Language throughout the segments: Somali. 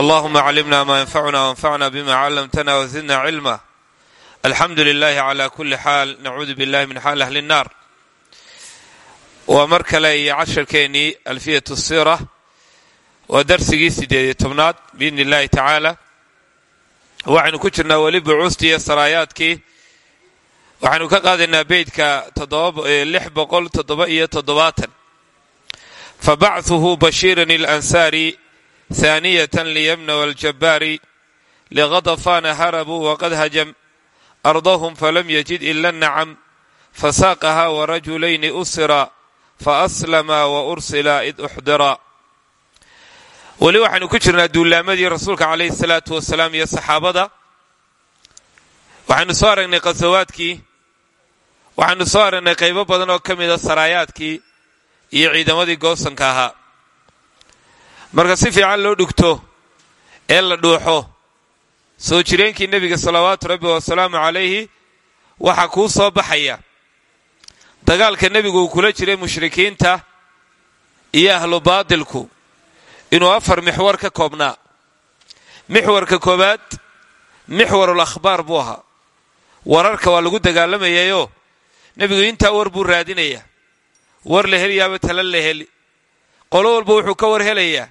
allahuma callimna maa yanfacuna wanfacna bima callamtana wazidna cilma alxamdu lilahi cala kuli xaal nacuudu billahi min xaal ahli nnaar waa mar kale iyo casharkeennii alfiyat sira waa darsigii sideed iyo tobnaad biidni illahi tacaala waxaynu ku jirnaa weli bucuustii iyo saraayaadkii. Waxaynu ka qaadaynaa beydka lix boqol toddoba iyo toddobaatan. Fabachuhu bashiiran ilansaari liyamna waljabaari liqadafana harabuu waqad hajam ardahum falam yajid ila nacam fasaaqaha warajulayni usira faaslama wa ursila id uxdira weli waxaynu ku jirnaa duulaamadii rasuulka calayhi salaatu wasalaam iyo saxaabada waxaynu soo aragnay qasawaadkii waxaynu soo aragnay qaybo badan oo ka mida saraayaadkii iyo ciidamadii goosanka ahaa marka si fiican loo dhugto ee la dhuuxo soo jireenkii nebiga salawaatu rabbi wasalaamu calayhi waxaa kuu soo baxaya. Dagaalka nebigu uu kula jiray mushrikiinta iyo ahlu baadilku inuu afar mixwar ka koobnaa. Mixwarka koowaad mixwarul akhbaar buu ahaa. Wararka waa lagu dagaalamayayoo nebigu intaa war buu raadinayaa war la heliyaaba tala la heli. Qolo walba wuxuu ka war helayaa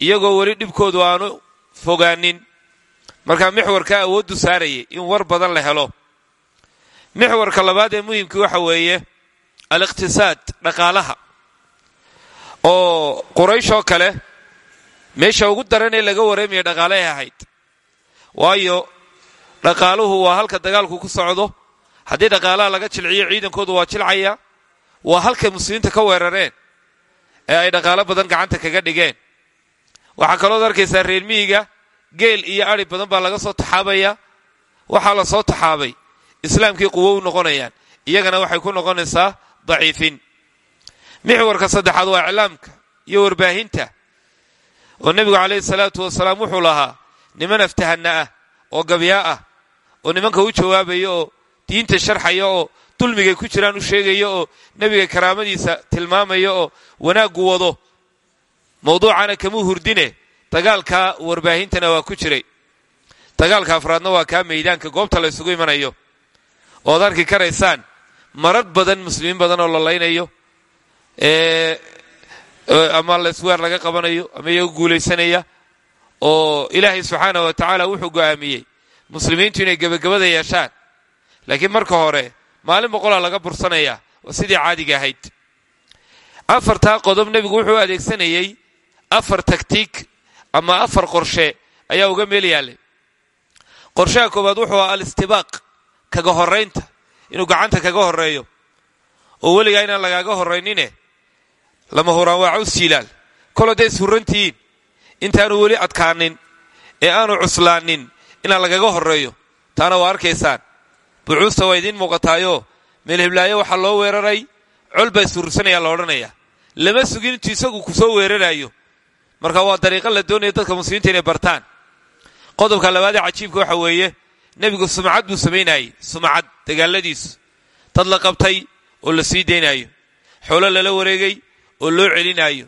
iyagoo weli dhibkoodu aanu fogaanin. Markaa mixwarkaa awooddu saarayay in war badan la helo. Mixwarka labaad ee muhimkii waxa weeye aliqhtisaad dhaqaalaha. Oo qurayshoo kale meesha ugu daranee laga wareemaya dhaqaalahay ahayd. Waayo dhaqaaluhu waa halka dagaalku ku socdo. Haddii dhaqaalaha laga jilciyo ciidankoodu waa jilcaya. Waa halkay muslimiinta ka weerareen ee ay dhaqaalo badan gacanta kaga dhigeen waxaa kalood arkaysaa reer miyiga geel iyo ari badan baa laga soo taxaabaya. Waxaa la soo taxaabay. Islaamkii quwo u noqonayaan. Iyagana waxay ku noqonaysaa daciifin. Mixwarka saddexaad waa iclaamka iyo warbaahinta oo nebigu calayhi salaatu wasalaam wuxuu lahaa niman aftahana ah oo gabyaa ah oo nimanka u jawaabaya oo diinta sharxaya oo dulmigay ku jiraan u sheegaya oo nebiga karaamadiisa tilmaamaya oo wanaaggu wado mawduucana kamuu hurdine dagaalka warbaahintana waa ku jiray dagaalka afraadna waa kaa maydaanka goobta la ysugu imanayo ood arki karaysaan marar badan muslimiin badan oo la laynayo ama laisweer laga qabanayo ama iyaga guulaysanaya oo ilaahay subxaana wa tacaala wuxuu go'aamiyey muslimiintu inay gebagabada yeeshaan laakiin marka hore maalin boqolaa laga bursanaya waa sidii caadiga ahayd afartaa qodob nebigu wuxuu adeegsanayey afar taktiik ama afar qorshe ayaa uga meel yaallay qorshaha koowaad wuxuu aha alistibaaq kaga horraynta inuu gacanta kaga horreeyo. Oo weligaa inaan lagaaga horraynine lama huraan waa caws jiilaal kol hadday ishurrantihiin intaanu weli adkaanin ee aanu cuslaanin inaan lagaga horreeyo taana waa arkaysaan. Bucuusta waa idiin muuqataayoo meelheblaayo waxaa loo weeraray col baa ishurursanaya la lama sugin intuu isagu ku soo weeraraayo marka waa dariiqo la doonaya dadka muslimiinta inay bartaan. Qodobka labaadee cajiibka waxa weeye nebigu sumcad buu samaynayey sumcad dagaaladiisu. Dad la qabtay oo la sii daynaayo xoolo lala wareegay oo loo celinaayo.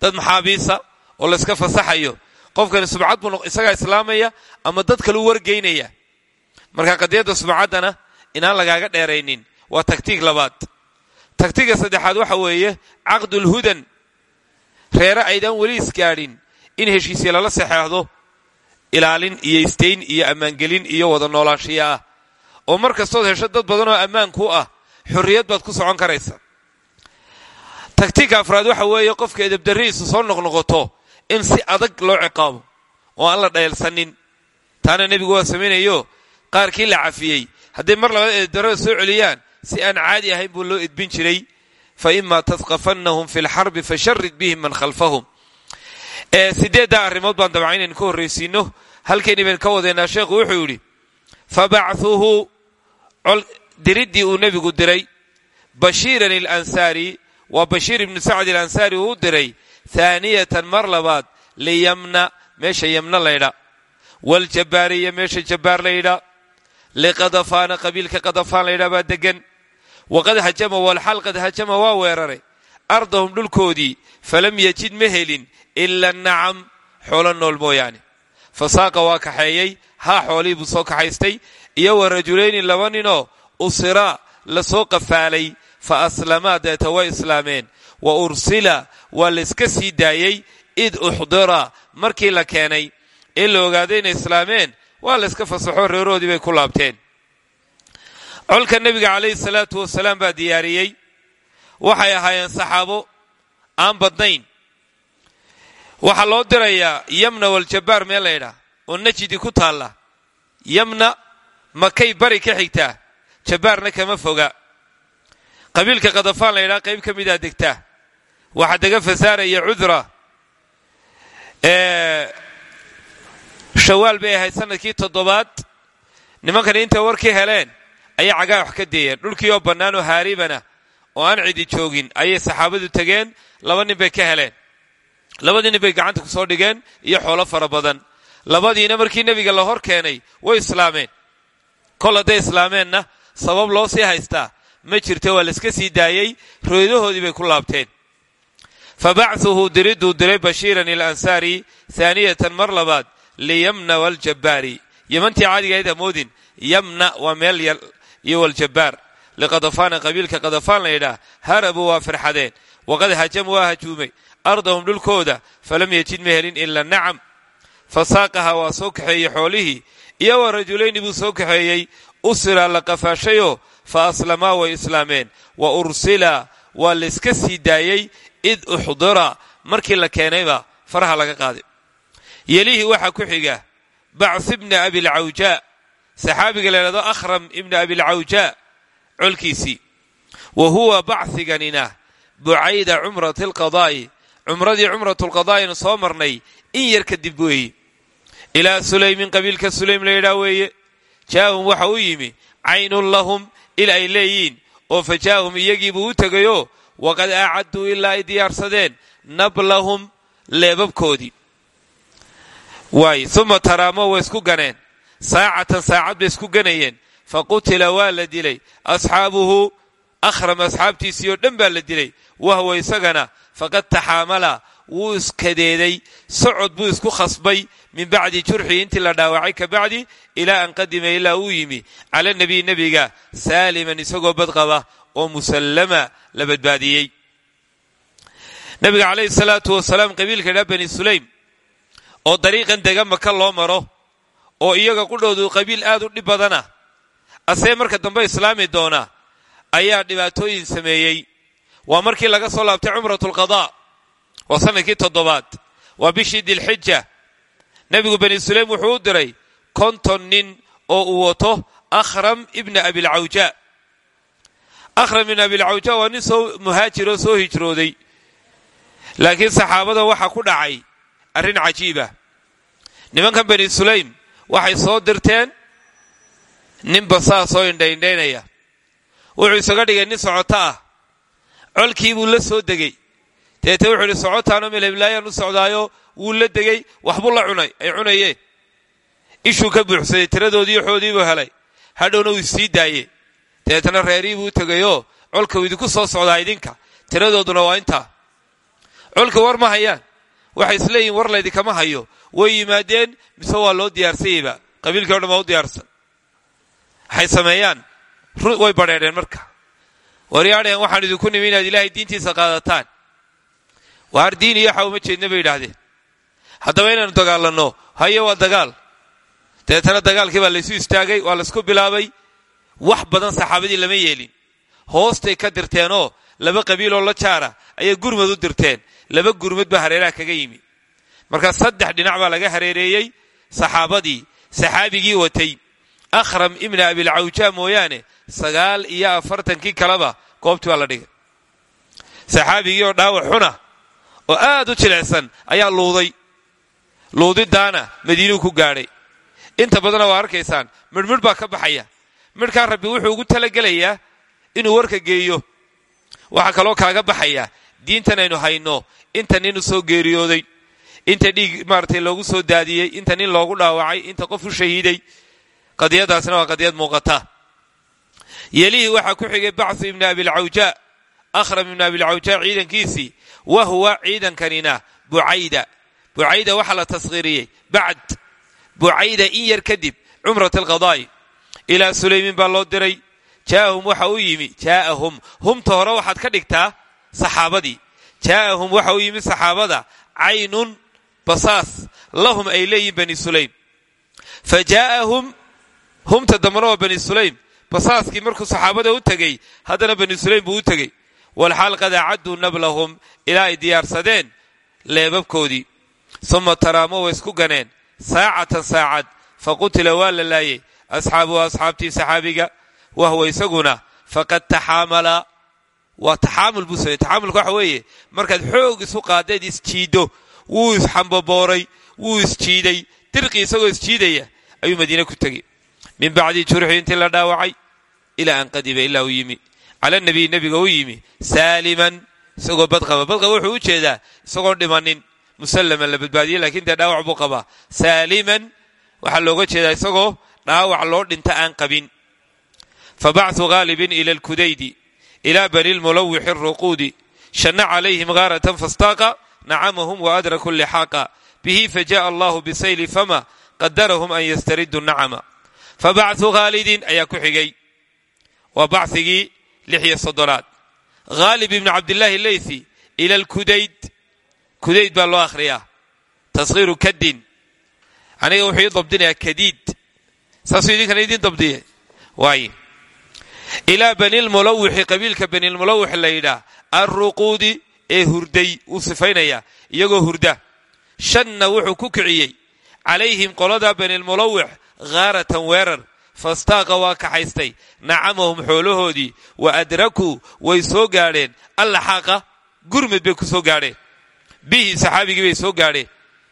Dad maxaabiisa oo layska fasaxayo. Qofkani sumcad buu isagaa islaamaya ama dad kaleu wargeynaya. Marka qadiyadda sumcaddana inaan lagaaga dheeraynin. Waa taktiig labaad. Taktiiga saddexaad waxa weeye caqdulhudan reere aydaan weli isgaadhin in heshiisya lala saxeexdo ilaalin iyo istayn iyo ammaangelin iyo wada noolaanshiya ah. Oo mar kastood hesho dad badan oo ammaanku ah xorriyad baad ku socon karaysa. Taktiigka afraad waxa weeye qofka edabdarrihiisu soo noqnoqoto in si adag loo ciqaabo oo aan la dhayalsanin taana nebigu waa samaynayo qaarkii la cafiyey. Hadday mar labaad edabdarrada soo celiyaan si aan caadi ahayn buu loo edbin jiray fa ima tasqafannahum fi lxarbi fasharid bihim man khalfahum sideeddaa arrimood baan dabca inaynu ka horraysiino halkayni baynu ka wadeynaa sheekhu wuxuu yidhi fabachuhu diriddii uu nebigu diray bashiiran ilansaari waa bashiir ibnu sacd ilansaari uu diray haaniyatan mar labaad liyamna meesha yamna laydha waljabbaariya meesha jabbaar laydha liqadafaana qabiilka qadafaan laydha baa degan waqad hajama walxal qad hajama waa weeraray ardahum dhulkoodii falam yajid ma helin ila nacam xoolo nool mooyaane fasaaqa waa kaxeeyey haa xoolihii buu soo kaxaystay iyo wa rajulayni laba ninoo usiraa la soo qafaalay fa aslamaa deeta way islaameen wa ursila waa layska sii daayey id uxdira markii la keenay ee la ogaaday inay islaameen waa layska fasaxo reerahoodii bay ku laabteen colka nebiga calayhi salaatu wasalaam baa diyaariyey waxay ahaayeen saxaabo aan badnayn. Waxaa loo dirayaa yamna waljabbaar meel laydhaa oo najidi ku taalla. Yamna makay bari ka xigtaa jabbaarna kama foga. Qabiilka kadafaan laydhaa qayb ka midaa degtaa waxaa dega fasaaraya cudra. Shawaal bay ahayd sannadkii toddobaad. Nimankan intay warkii heleen ayay cagaa wax ka deeyeen. Dhulkii oo bannaan oo haaribana oo aan cidi joogin ayay saxaabadu tegeen. Laba nin bay ka heleen. Labadii nin bay gacanta ku soo dhigeen iyo xoolo fara badan. Labadiina markii nebiga la hor keenay way islaameen. Kol hadday islaameenna sabab loo sii haystaa ma jirto waa layska sii daayey rooydahoodii bay ku laabteen. Fa bachuhu diriduu diray bashiiran ilansaari haaniyatan mar labaad liyamna waljabbaari yamantii caadigahayd hamoodin yamna waa meel iyo waljabbaar. Liqadafaana qabiilka qadafaan layidhaah harabuu waa firxadeen waqad hajamu waa hajuumay. Ardahum dhulkooda falam yejid ma helin ila nacam. Fa saaqaha waa soo kaxeeyey xoolihii iyo wa rajulayni buu soo kaxeeyey. Usila la qafaashayoo fa aslamaa way islaameen. Wa ursila waa layska sii daayey id uxdira. Markii la keenayba faraha laga qaaday. Yelihii waxaa ku xiga bacth ibna abilcawjaa saxaabiga la ydhahdo akhram ibna abilcawjaa colkiisii. Wa huwa bachiganina bucayda cumrati alqadaa'i. Cumradii cumratulqadaa'inu soo marnay in yar kadib weeye ilaa sulaymin qabiilka sulaym la yidhaa weeye jaa'ahum waxa u yimi caynun lahum il ay leeyiin oo fa jaa'ahum iyagiibuu u tegayoo waqad acadduu ilaa ay diyaarsadeen nablahum leebabkoodii. Waay uma taraamo way isku ganeen saacatan saacad bay isku ganayeen. Fa qutila waa la dilay. Asxaabuhu akhram asxaabtiisii oo dhan baa la dilay. Wahwa isagana faqad taxaamala wuu iskadeeday socod buu isku khasbay. Min bacdi jurxii intii la dhaawacay ka bacdi ilaa an qadima ilaa uu yimi. Cala nabiy nebiga saaliman isagoo badqaba oo musallama la badbaadiyey. Nabiga calayhi salaatu wasalaam qabiilka dhaa bani sulaym oo dariiqan dega maka loo maro oo iyaga qudhoodu qabiil aad u dhib badana. Asee marka dambe islaami doona ayaa dhibaatooyin sameeyey. Waa markii laga soo laabtay cumratulqadaa waa sannadkii toddobaad. Waa bishii dilxija. Nebigu bani sulaym wuxuu u diray konton nin oo uu wato akhram ibna abilcawjaa akhram ibna abilcawjaa waa nin soo muhaajiroo soo hijrooday. Laakiin saxaabada waxaa ku dhacay arrin cajiiba nimankan bani sulaym waxay soo dirteen? Nin basaa soo indhaindhaynaya. Wuxuu isaga dhigay nin socoto ah. Colkii buu la soo degey deete wuxuu idhi socotaanoo melheblaayaan u socdaayo wuu la degey waxbuu la cunay ay cunayeen ishuu ka buuxsaday tiradoodii xoodiibuu helay. Hadhowna wuu sii daaye dabeetana reerihii buu u tegayoo colka idinku soo socdaa idinka tiradooduna waa intaa. Colka war ma hayaan waxay isleeyihin war laydinkama hayo. Way yimaadeen mise waa loo diyaarsanyeyba qabiilkii o dhan baa u diyaarsan. Waxay sameeyaan. Way badheedheen marka. Waryaadheen waxaan idinku nimi inaad ilaahay diintiisa qaadataan. Waar diin iyo waxa uma jeedna bay yidhaahdeen. Haddaba inaanu dagaalanno haye waa dagaal. Dabeetana dagaalkii baa laysu istaagay waa laysku bilaabay. Wax badan saxaabadii lama yeelin. Hoostay ka dirteenoo laba qabiiloo la jaara ayay gurmad u dirteen. Laba gurmad baa hareeraha kaga yimi. Markaa saddex dhinac baa laga hareereeyey saxaabadii saxaabigii watay. Akhram ibna abilcawjaa mooyaane sagaal iyo afartankii kaleba goobtii baa la dhigay. Saxaabigii oo dhaawac xuna oo aad u jilicsan ayaa luuday. Luudidaana madiinuu ku gaadhay. Inta badana waa arkaysaan midhmidh baa ka baxaya. Midhkaa rabbi wuxuu ugu talagelayaa inuu warka geeyo. Waxaa kaloo kaaga baxaya diintan aynu hayno inta nin soo geeriyooday inta dhiig maaratay loogu soo daadiyey inta nin loogu dhaawacay inta qof u shahiiday qadiyadaasna waa qadiyad muuqata. Yelihii waxaa ku xigay bachu ibni abilcawjaa akhram ibni abilcawjaa ciidankiisii wa huwa ciidankanina bucayda. Bucayda waxaa la taskhiiriyey bacd. Bucayda in yar kadib cumrat alqadaa'i ilaa sulaymin baa loo diray. Jaa'ahum waxa u yimi jaa'ahum humta hore waxaad ka dhigtaa saxaabadii. Jaa'ahum waxa u yimi saxaabada caynun basaas lahum ay leeyihiin bani sulaym. Fa jaa'ahum humta waa bani sulaym. Basaaskii markuu saxaabada u tegey haddana bani sulaym buu u tegey. Walxaal qad acadduu nablahum ilaa ay diyaarsadeen leebabkoodii. Suma taraamo way isku ganeen. Saacatan saacad fa qutila waa la laayey asxaabuhu asxaabtii saxaabiga wahwa isaguna faqad taxaamala waa taxaamul buu samey taxaamulka waxa weeye markaad xoog isu qaadaed isjiiddo wuu isxambabooray wuu isjiiday dirqii isagoo isjiidaya ayuu madiine ku tegey. Min bacdi jurxi intii la dhaawacay ilaa an qadiba ilaa uu yimi. Cala nabiy nebiga u yimi saaliman isagoo badqaba. Badqaba wuxuu u jeedaa isagoon dhimanin musallaman la badbaadiyey lakiin dee dhaawac buu qabaa. Saaliman waxaa looga jeedaa isagoo dhaawac loo dhinta aan qabin. Fa bacثu gaalibin ila alkudaydi ilaa bani lmulawixi اruquudi shana calayhim gaaratan fastaaqa nacamahum waadraku lixaaqa bihi fajaءa allahu bisayli fama qadarahum an yastariduu nacama fabacu khaalidin ayaa ku xigay waa bacigii lixiyo soddonaad haalib ibnu cabdillaahi leythi ila lkudayd kudayd baa loo akhriyaa tashiiru kadin aniga wuxuu ii dabdinayaa kadiid saasuu idinkana idiin dabdiye waaye ilaa banilmulawixi qabiilka banilmulawix la yidhaah alruquudi ee hurday wuu sifaynaya iyagoo hurda. Shanna wuxuu ku kiciyey calayhim qoladaa banilmulawix haaratan weerar. Fastaaqa waa kaxaystay nacamahum xoolahoodii wa adrakuu way soo gaadheen. Allaxaaqa gurmud bay ku soo gaadheen. Bihi saxaabigii bay soo gaadheen.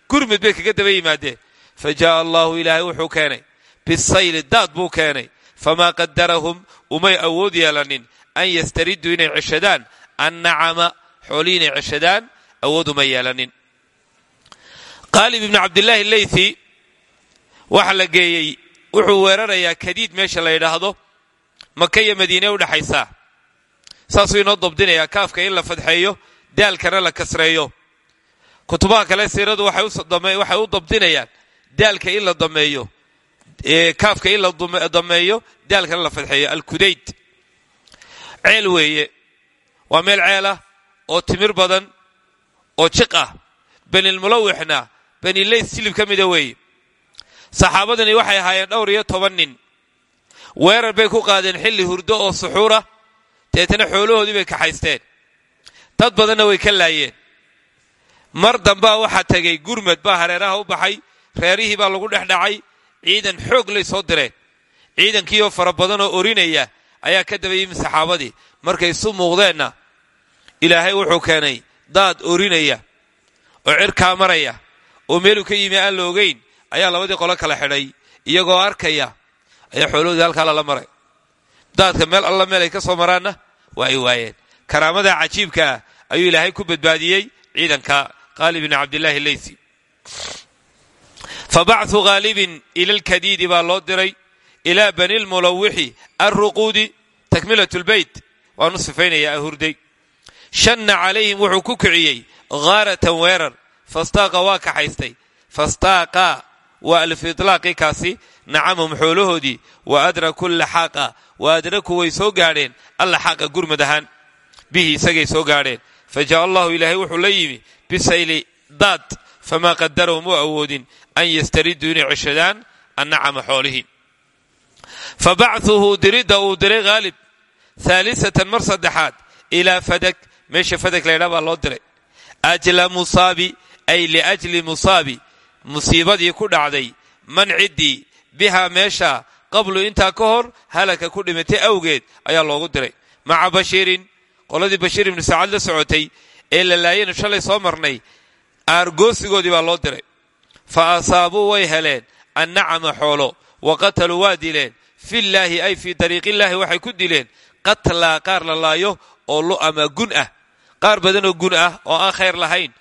Gurmud bay kaga daba yimaadeen. Fa jaaa allaahu ilaahay wuxuu keenay bisayli daad buu keenay famaa qadarahum umay awood yeelanin an yastariduu inay ceshadaan annacama xoolihii inay ceshadaan awood uma yeelanin qaalib ibnu cabdillaahi leythi waxa la geeyey wuxuu weerarayaa kadiid meesha la yidhaahdo maka iyo madiine udhexaysaa saasuu inoo dabdinayaa kaafka in la fadxeeyo daalkana la kasreeyo kutubaha kale siiradu waxay u dabdinayaan daalka in la dameeyo kaafka in la dameeyo daalkana la fadxeeyo alkudayd. Ceel weeye. Waa meel ceelah oo timir badan oo jiq ah. Benilmulawixna benileys silib ka mida weeye. Saxaabadani waxay ahaayeen dhowr iyo toban nin. Weerar bay ku qaadeen xilli hurdo oo suxuura deetana xoolahoodii bay kaxaysteen. Dad badanna way ka laayeen. Mar dambaa waxaa tegay gurmad baa hareeraha u baxay reerihii baa lagu dhex dhacay ciidan xoog lay soo direen ciidankiioo fara badanoo orinaya ayaa ka daba yimi saxaabadii. Markay isu muuqdeenna ilaahay wuxuu keenay daad orinaya oo cirkaa maraya oo meeluu ka yimi aan la ogeyn ayaa labadii qolo kala xidhay iyagoo arkaya ayaa xoolahoodii halkaa lala maray. Daadka meel alla meel ay ka soo maraanna waa ay waayeen. Karaamada cajiibka ah ayuu ilaahay ku badbaadiyey ciidanka qaalib ibni cabdillaahi leysi fa bacثu khaalibin ila lkadiidi baa loo diray ilaa bani lmulawixi alruquudi takmilat lbeyt waanu sifaynaya ahurday shanna calayhim wuxuu ku kiciyey haaratan weerar fastaaqa waa kaxaystay fastaaqa waa alfiطlaaqi kaasi nacamhum xoolahoodii wa adraku laxaaqa wa adraku way soo gaadheen allaxaaqa gurmad ahaan bihi isagay soo gaadheen fa jaa allahu ilaahay wuxuu la yimi bisayli daad famaa qadarahum u awoodin an yastariduu inay ceshadaan annacama xoolihii fa bachuhu diridda uu diray haalib haalisatan mar saddexaad ilaa fadak meesha fadak laydhaa baa loo diray ajla musaabi ay liajli musaabi musiibadii ku dhacday man ciddii bihaa meesha qablu intaa ka hor halaka ku dhimatay awgeed ayaa loogu diray maca bashiirin qoladii bashiir ibnu saacad la socotay ee la laayanu shalay soo marnay aargoosigoodii baa loo diray. Fa asaabuu way heleen. Annacama xoolo. Wa qataluu waa dileen. Fillaahi ay fii dariiqillaahi waxay ku dileen. Qatlaa qaar la laayo oo lu'ama gun ah. Qaar badanoo gun ah oo aan khayr lahayn.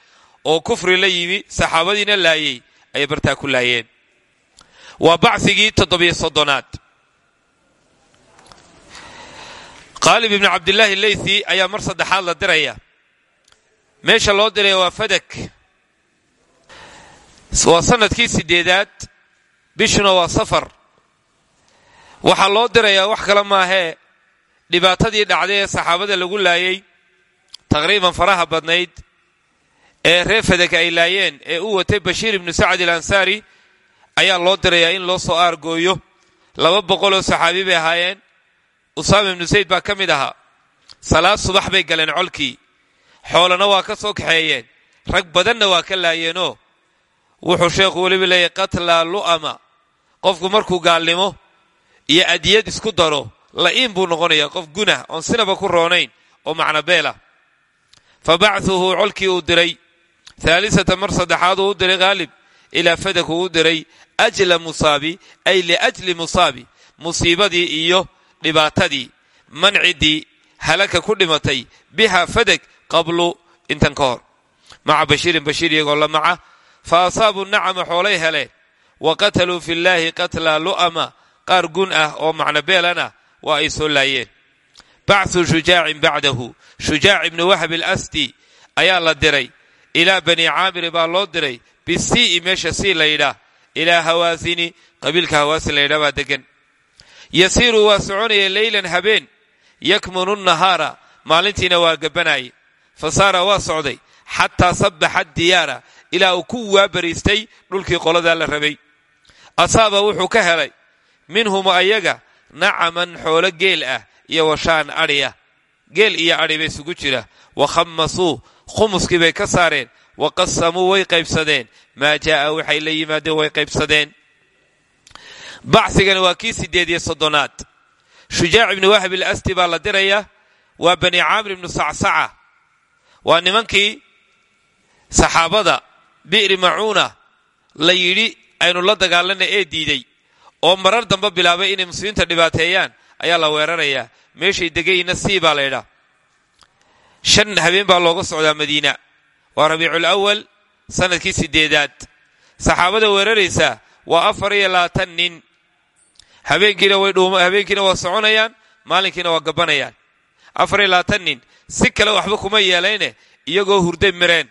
Oo kufri la yimi saxaabadiina laayey ayay bartaa ku laayeen. Waa bacigii toddobiyo soddonaad. Qaalib ibnu cabdillaahi leythi ayaa mar saddexaad la diraya. Meesha loo diraya waa fadak waa sannadkii sideedaad bishuna waa safar. Waxaa loo dirayaa wax kale maahee dhibaatadii dhacday ee saxaabada lagu laayay taqriiban faraha badnayd ee reer fadeg ay laayeen ee u watay bashiir ibnu sacad al ansaari ayaa loo dirayaa in loo soo aargooyo. Laba boqoloo saxaabi bay ahaayeen. Usaama ibnu zayd baa ka mid ahaa. Salaad subax bay galeen colkii. Xoolana waa ka soo kaxeeyeen. Rag badanna waa ka laayeenoo wuxuu sheekhu weliba leeyahy qatlaa lu'ama. Qofku markuu gaalnimo iyo adiyad isku daro la'iin buu noqonayaa. Qof gunah oon sinaba ku roonayn oo macna beelah fa bachuhu colkii uu diray. Haalisata mar saddexaad uu u diray haalib ilaa fadak uu u diray ajla musaabi ay liajli musaabi. Musiibadii iyo dhibaatadii mancidii halaka ku dhimatay. Biha fadag qablu intan ka hor. Maca bashiirin bashiir iyagoo la maca fa asaabuu nacama xoolay heleen wa qataluu fi llaahi qatlaa lu'ama qaar gun ah oo macno beelana waa ay soo laayeen bachu shujaacin bacdahu shujaac ibnu wahab alasdi ayaa la diray ilaa bani caamiri baa loo diray bisii'i meesha sii la yidhaah ilaa hawaasini qabiilka hawaasin la yidhah baa degan yasiiru waa soconaya leylan habeen yakmunu nahaara maalintiina waa gabbanaye fa saara waa socday xataa sabbaxa diyaara ilaa uu ku waabariistay dhulkii qoladaa la rabay. Asaaba wuxuu ka helay minhum ayaga nacaman xoolo geel ah iyo washaan adhi geel iyo adhi isugu jira. Wa khammasuu khumuskii bay ka saareen. Wa qasamuu way qaybsadeen. Maa jaa'a waxay la yimaadeen way qaybsadeen. Bacigani waa kii sideed iyo soddonaad. Shujaac ibnu wahab ilasdi baa la dirayaa waa bani caamir ibnu sacsaca. Waa nimankii saxaabada bi'ri macuuna la yidhi aynu la dagaalana ee diiday. Oo marar dambe bilaabay inay muslimiinta dhibaateeyaan ayaa la weerarayaa meeshay degayna sii baa laydhaa shan habeen baa looga socdaa madiina. Waa rabiicul awal sannadkii sideedaad saxaabada weeraraysaa waa afar iyo labaatan nin. Habeenkiina waa soconayaan maalinkiina waa gabanayaan afar iyo labaatan nin. Si kale waxba kuma yeelayne iyagoo hurday mireen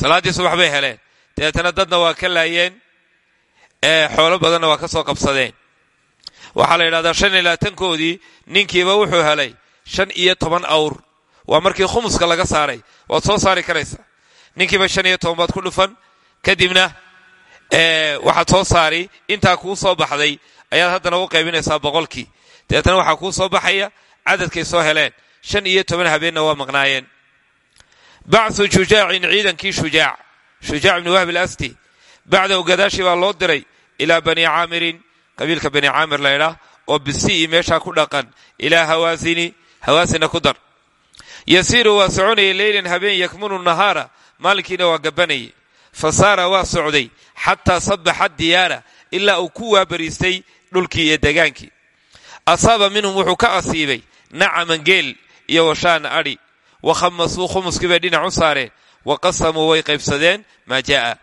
salaaddii subax bay heleen. Dabeetana dadna waa ka laayeen xoolo badanna waa ka soo qabsadeen. Waxaa la yidhahdaa shan iyo labaatankoodii ninkiiba wuxuu helay shan iyo toban awr. Waa markii khumuska laga saaray waad soo saari karaysa ninkiiba shan iyo toban baad ku dhufan kadibna waxaad soo saari intaa kuu soo baxday ayaad haddana u qaybinaysaa boqolkii. Dabeetana waxaa kuu soo baxaya cadadkay soo heleen. Shan iyo toban habeenna waa maqnaayeen bachu shujaacin ciidankii shujaac shujaac ibni wahb alasti bacdahu gadaashii baa loo diray ilaa bani caamirin qabiilka bani caamir laydhaah oo bisi'i meeshaa ku dhaqan ilaa hawaasini hawaasina ku dar yasiiru waa soconaya leylan habeen yakmunu nahaara maalinkiina waa gabanayay fa saara waa socday xataa sabaxa diyaara ilaa uu ku waabariistay dhulkii iyo degaankii asaaba minhum wuxuu ka asiibay nacaman geel iyo washaana adhi wa khamasuu khumuskii bay dhinac u saareen wa qasamuu way qaybsadeen maa jaa'a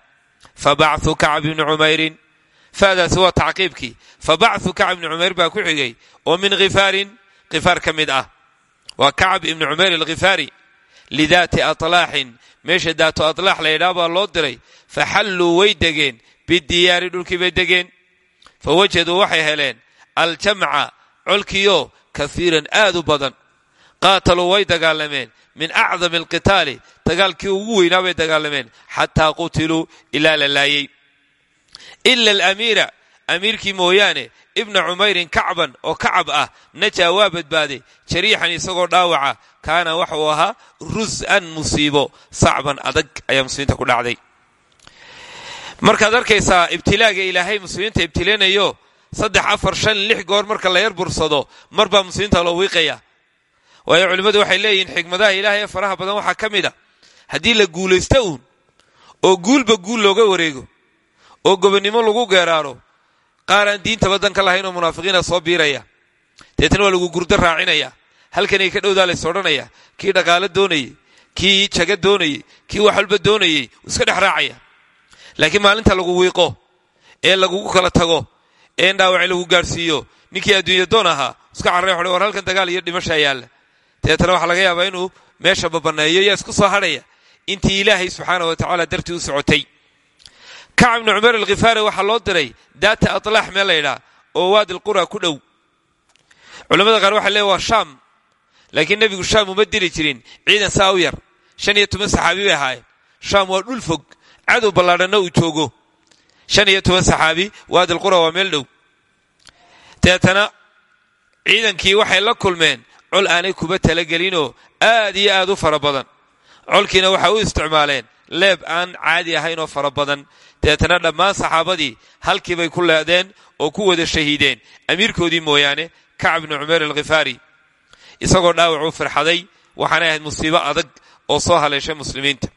fa bachu kacb ibni cumayrin fadaasi waa tacqiibkii fa bachu kacb ibni cumayr baa ku xigay oo min khifaarin khifaar ka mid ah waa kacb ibni cumayr alkhifaari lidaati atlaaxin meesha daatu atlaax la ydhaah baa loo diray fa xalluu way degeen bidiyaari dhulkii bay degeen fa waxay heleen aljamca colkiyo kaiiran aad u badan qaataluu way dagaalameen min acdami alqitaali dagaalkii ugu weynaa bay dagaalameen. Xataa qutiluu ilaa la laayey ila alamiira amiirkii mooyaane ibna cumayrin kacban oo kacab ah najaa waa badbaaday. Jariixan isagoo dhaawaca kaana waxuu ahaa rus'an musiibo. Sacban adag ayaa muslimiinta ku dhacday. Markaad arkaysaa ibtilaaga ilaahay muslimiinta ibtileynayo saddex afar shan lix goor marka la yar bursado mar baa loo wiiqaya waayo culimmadu waxay leeyihiin xikmadaha ilaahay ee faraha badan waxaa ka mid a haddii la guulaysta uun oo guulba guul looga wareego oo gobonnimo lagu geeraaro qaar aan diintaba dan ka lahayn oo munaafiqiina soo biiraya deetna waa lagu gurdo raacinaya halkanay ka dhowdaa lays odhanaya kii dhaqaalo doonayey kii jaga doonayey kii wax walba doonayey iska dhex raacaya. Laakiin maalinta lagu wiiqo ee lagugu kala tago ee dhaawaci lagu gaadhsiiyo ninkii adduunya doon ahaa iska carray war halkan dagaal iyo dhimashaa yaalla dabeetana waxaa laga yaabaa inuu meesha babaneeyo yaa isku soo hadhaya. Intii ilaahay subxaana wa tacaala dartii u socotay. Kacab bnu cumayr alkhifaari waxaa loo diray daata atlaax meel la ydhaa oo waadi lqura ku dhow. Culamada qaar waxay leeyn waa shaam. Laakiin nebigu shaam uma diri jirin ciidan saa u yar shan iyo toban saxaabi bay ahaayeen. Shaam waa dhul fog cadow ballaadhanna uu joogo. Shan iyo toban saxaabi waadi lqura waa meel dhow. Deetana ciidankii waxay la kulmeen col aanay kuba talagelinoo aad iyo aad u fara badan. Colkiina waxay u isticmaaleen leeb aan caadi ahayn oo fara badan. Deetana dhammaan saxaabadii halkii bay ku leedeen oo ku wada shahiideen. Amiirkoodii mooyaane kacb bnu cumayr alkhifaari isagoo dhaawacuu firxaday waxaanay ahayd musiibo adag oo soo haleeshay muslimiinta.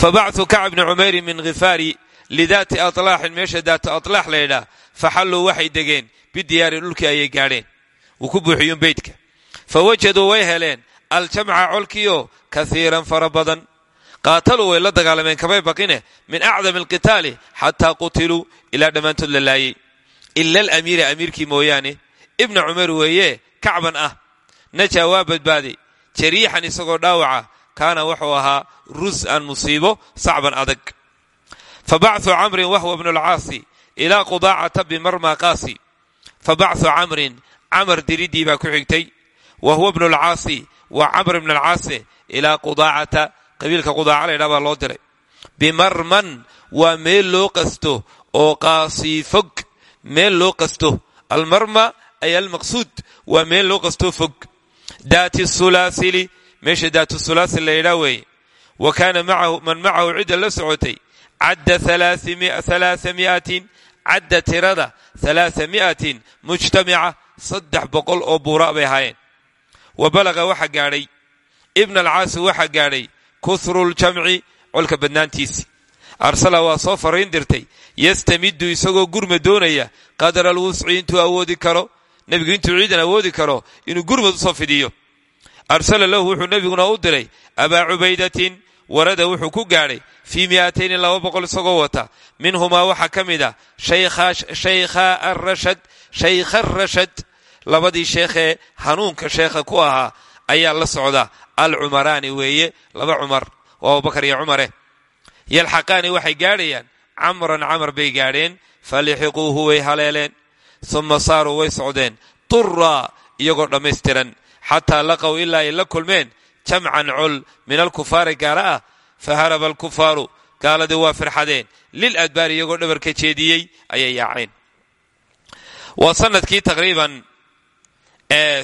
Fa bacuu kacb bni min khifaari lidaati atlaaxin meesha daata atlaax laydhaa faxalluu waxay degeen bidiyaari dhulkii ayay gaadheen. Wuu ku buuxiyuun fa way heleen aljamca colkiioo kaiiran fara badan qaataluu way la dagaalameen kamay baqine min acdami alqitaali xataa qutiluu ilaa dhammaantood la laayey ila alamiira amiirkii mooyaane ibna cumar weeye kacban ah najaa waa badbaaday jariixan isagoo dhaawaca kaana wuxuu ahaa rus'an musiibo sacban adag fa bacuu camrin wahwa bnu lcaasi ilaa qudaacata bimarma qaasi fa bacuu camrin camar diriddii baa ku xigtay wa huwa bnu lcaasi waa camr bn alcaase ilaa qudaacata qabiilka qudaaca laydhaa baa loo diray bimarman waa meel loo qasto oo qaasii fog meel loo qasto almarma ay almaqsuud waa meel loo qastoo fog daati sulaasili meesha daatu sulaasil laydhaa weeye wa kaana man macahu cidda la socotay cadda alaamiatin tirada alaamiatin mujtamica saddex boqol oo buura bay wa balaga waxa gaadhay. Ibna alcaasi waxa gaadhay. Kuhruljamci colka badnaantiisi arsala waa soo fariin dirtay yastamidu isagoo gurma doonaya. Qadra alwusci intuu awoodi karo nebigu intuu ciidan awoodi karo inuu gurmad u soo fidiyo. Arsala lahu wuxuu nebiguna u diray abaa cubaydatin warada wuxuu ku gaadhay fii mi'atayni laba boqol isagoo wata. Minhumaa waxaa ka mid a shaykha arashad shaykha arashad labadii sheekhee hanuunka sheekha ku ahaa ayaa la socda. Alcumaraani weeye laba cumar waa abubakar iyo cumare. Yalxaqaani waxay gaadhayaan camran camar bay gaadheen falixiquuhu way haleeleen suma saaruu way socdeen. Turaa iyagoo dhammaystiran xataa laqow ilaa ay la kulmeen jamcan col min alkufaari gaala ah fa haraba alkufaaru gaaladii waa firxadeen. Lil adbaari iyagoo dhabarka jeediyey ayay yaaceen. Waa sannadkii taqriiban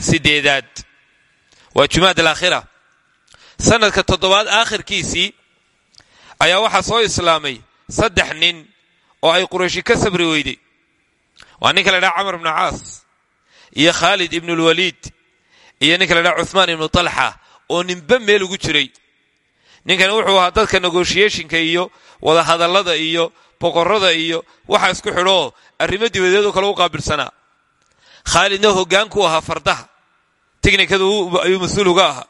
sideedaad waa jumaad alaakhira sanadka toddobaad aakhirkiisii ayaa waxaa soo islaamay saddex nin oo ay qurayshi ka sabri weyday waa ninka la dhaha camar ibnu caas iyo khaalid ibnulwaliid iyo ninka la dhaha cuhmaan ibnu talxa oo ninba meel ugu jiray. Ninkani wuxuu ahaa dadka negotiationka iyo wadahadallada iyo boqorada iyo waxa isku xidhoo arrimo dibadeedoo kale u qaabilsanaa khaalidna hogaankuu ahaa fardaha. Tiknikadu ayuu mas'uul uga ahaa.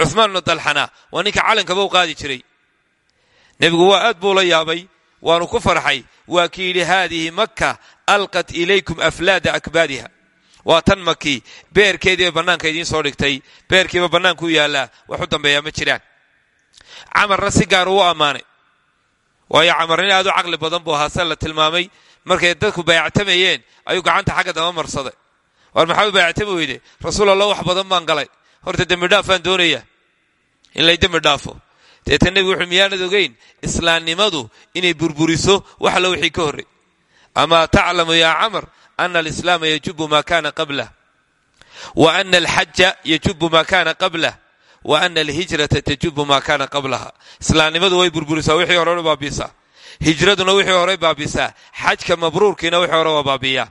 Cuhmaan ibnu talxana waa ninka calankaba u qaadi jiray. Nebigu waa aad buu la yaabay waanu ku farxay. Waa ki yidhi haadihi makka alqat ilaykum aflaada akbaadiha waa tan maki beerkeediiba bannaanka idiin soo dhigtay. Beerkiiba bannaanka u yaallaa wax u dambeeyaa ma jiraan. Camarna si gaar uu ammaanay. Waayo camar nin aad u caqli badan buu ahaa se la tilmaamay markay dadku baayactamayeen ayuu gacanta xagga dama marsaday. War maxaa u baayactami weyde? Wax badan baan galay. Horta dembi dhaafaan in lay dembi dhaafo. Wuxuu miyaanad ogeyn islaamnimadu inay burburiso wax alla wixii ka horray amaa taclamu yaa camar ana alislaama yajubu ma kana qablah wa ana alxaja yajubu ma kana qablah wa ana alhijrata tajubu ma kana qablaha. Islaamnimadu way burburisaa wixii hore baabiisaa hijraduna wixii hore baabiisaa xajka mabruurkiina wixii hore waa baabiiyaa.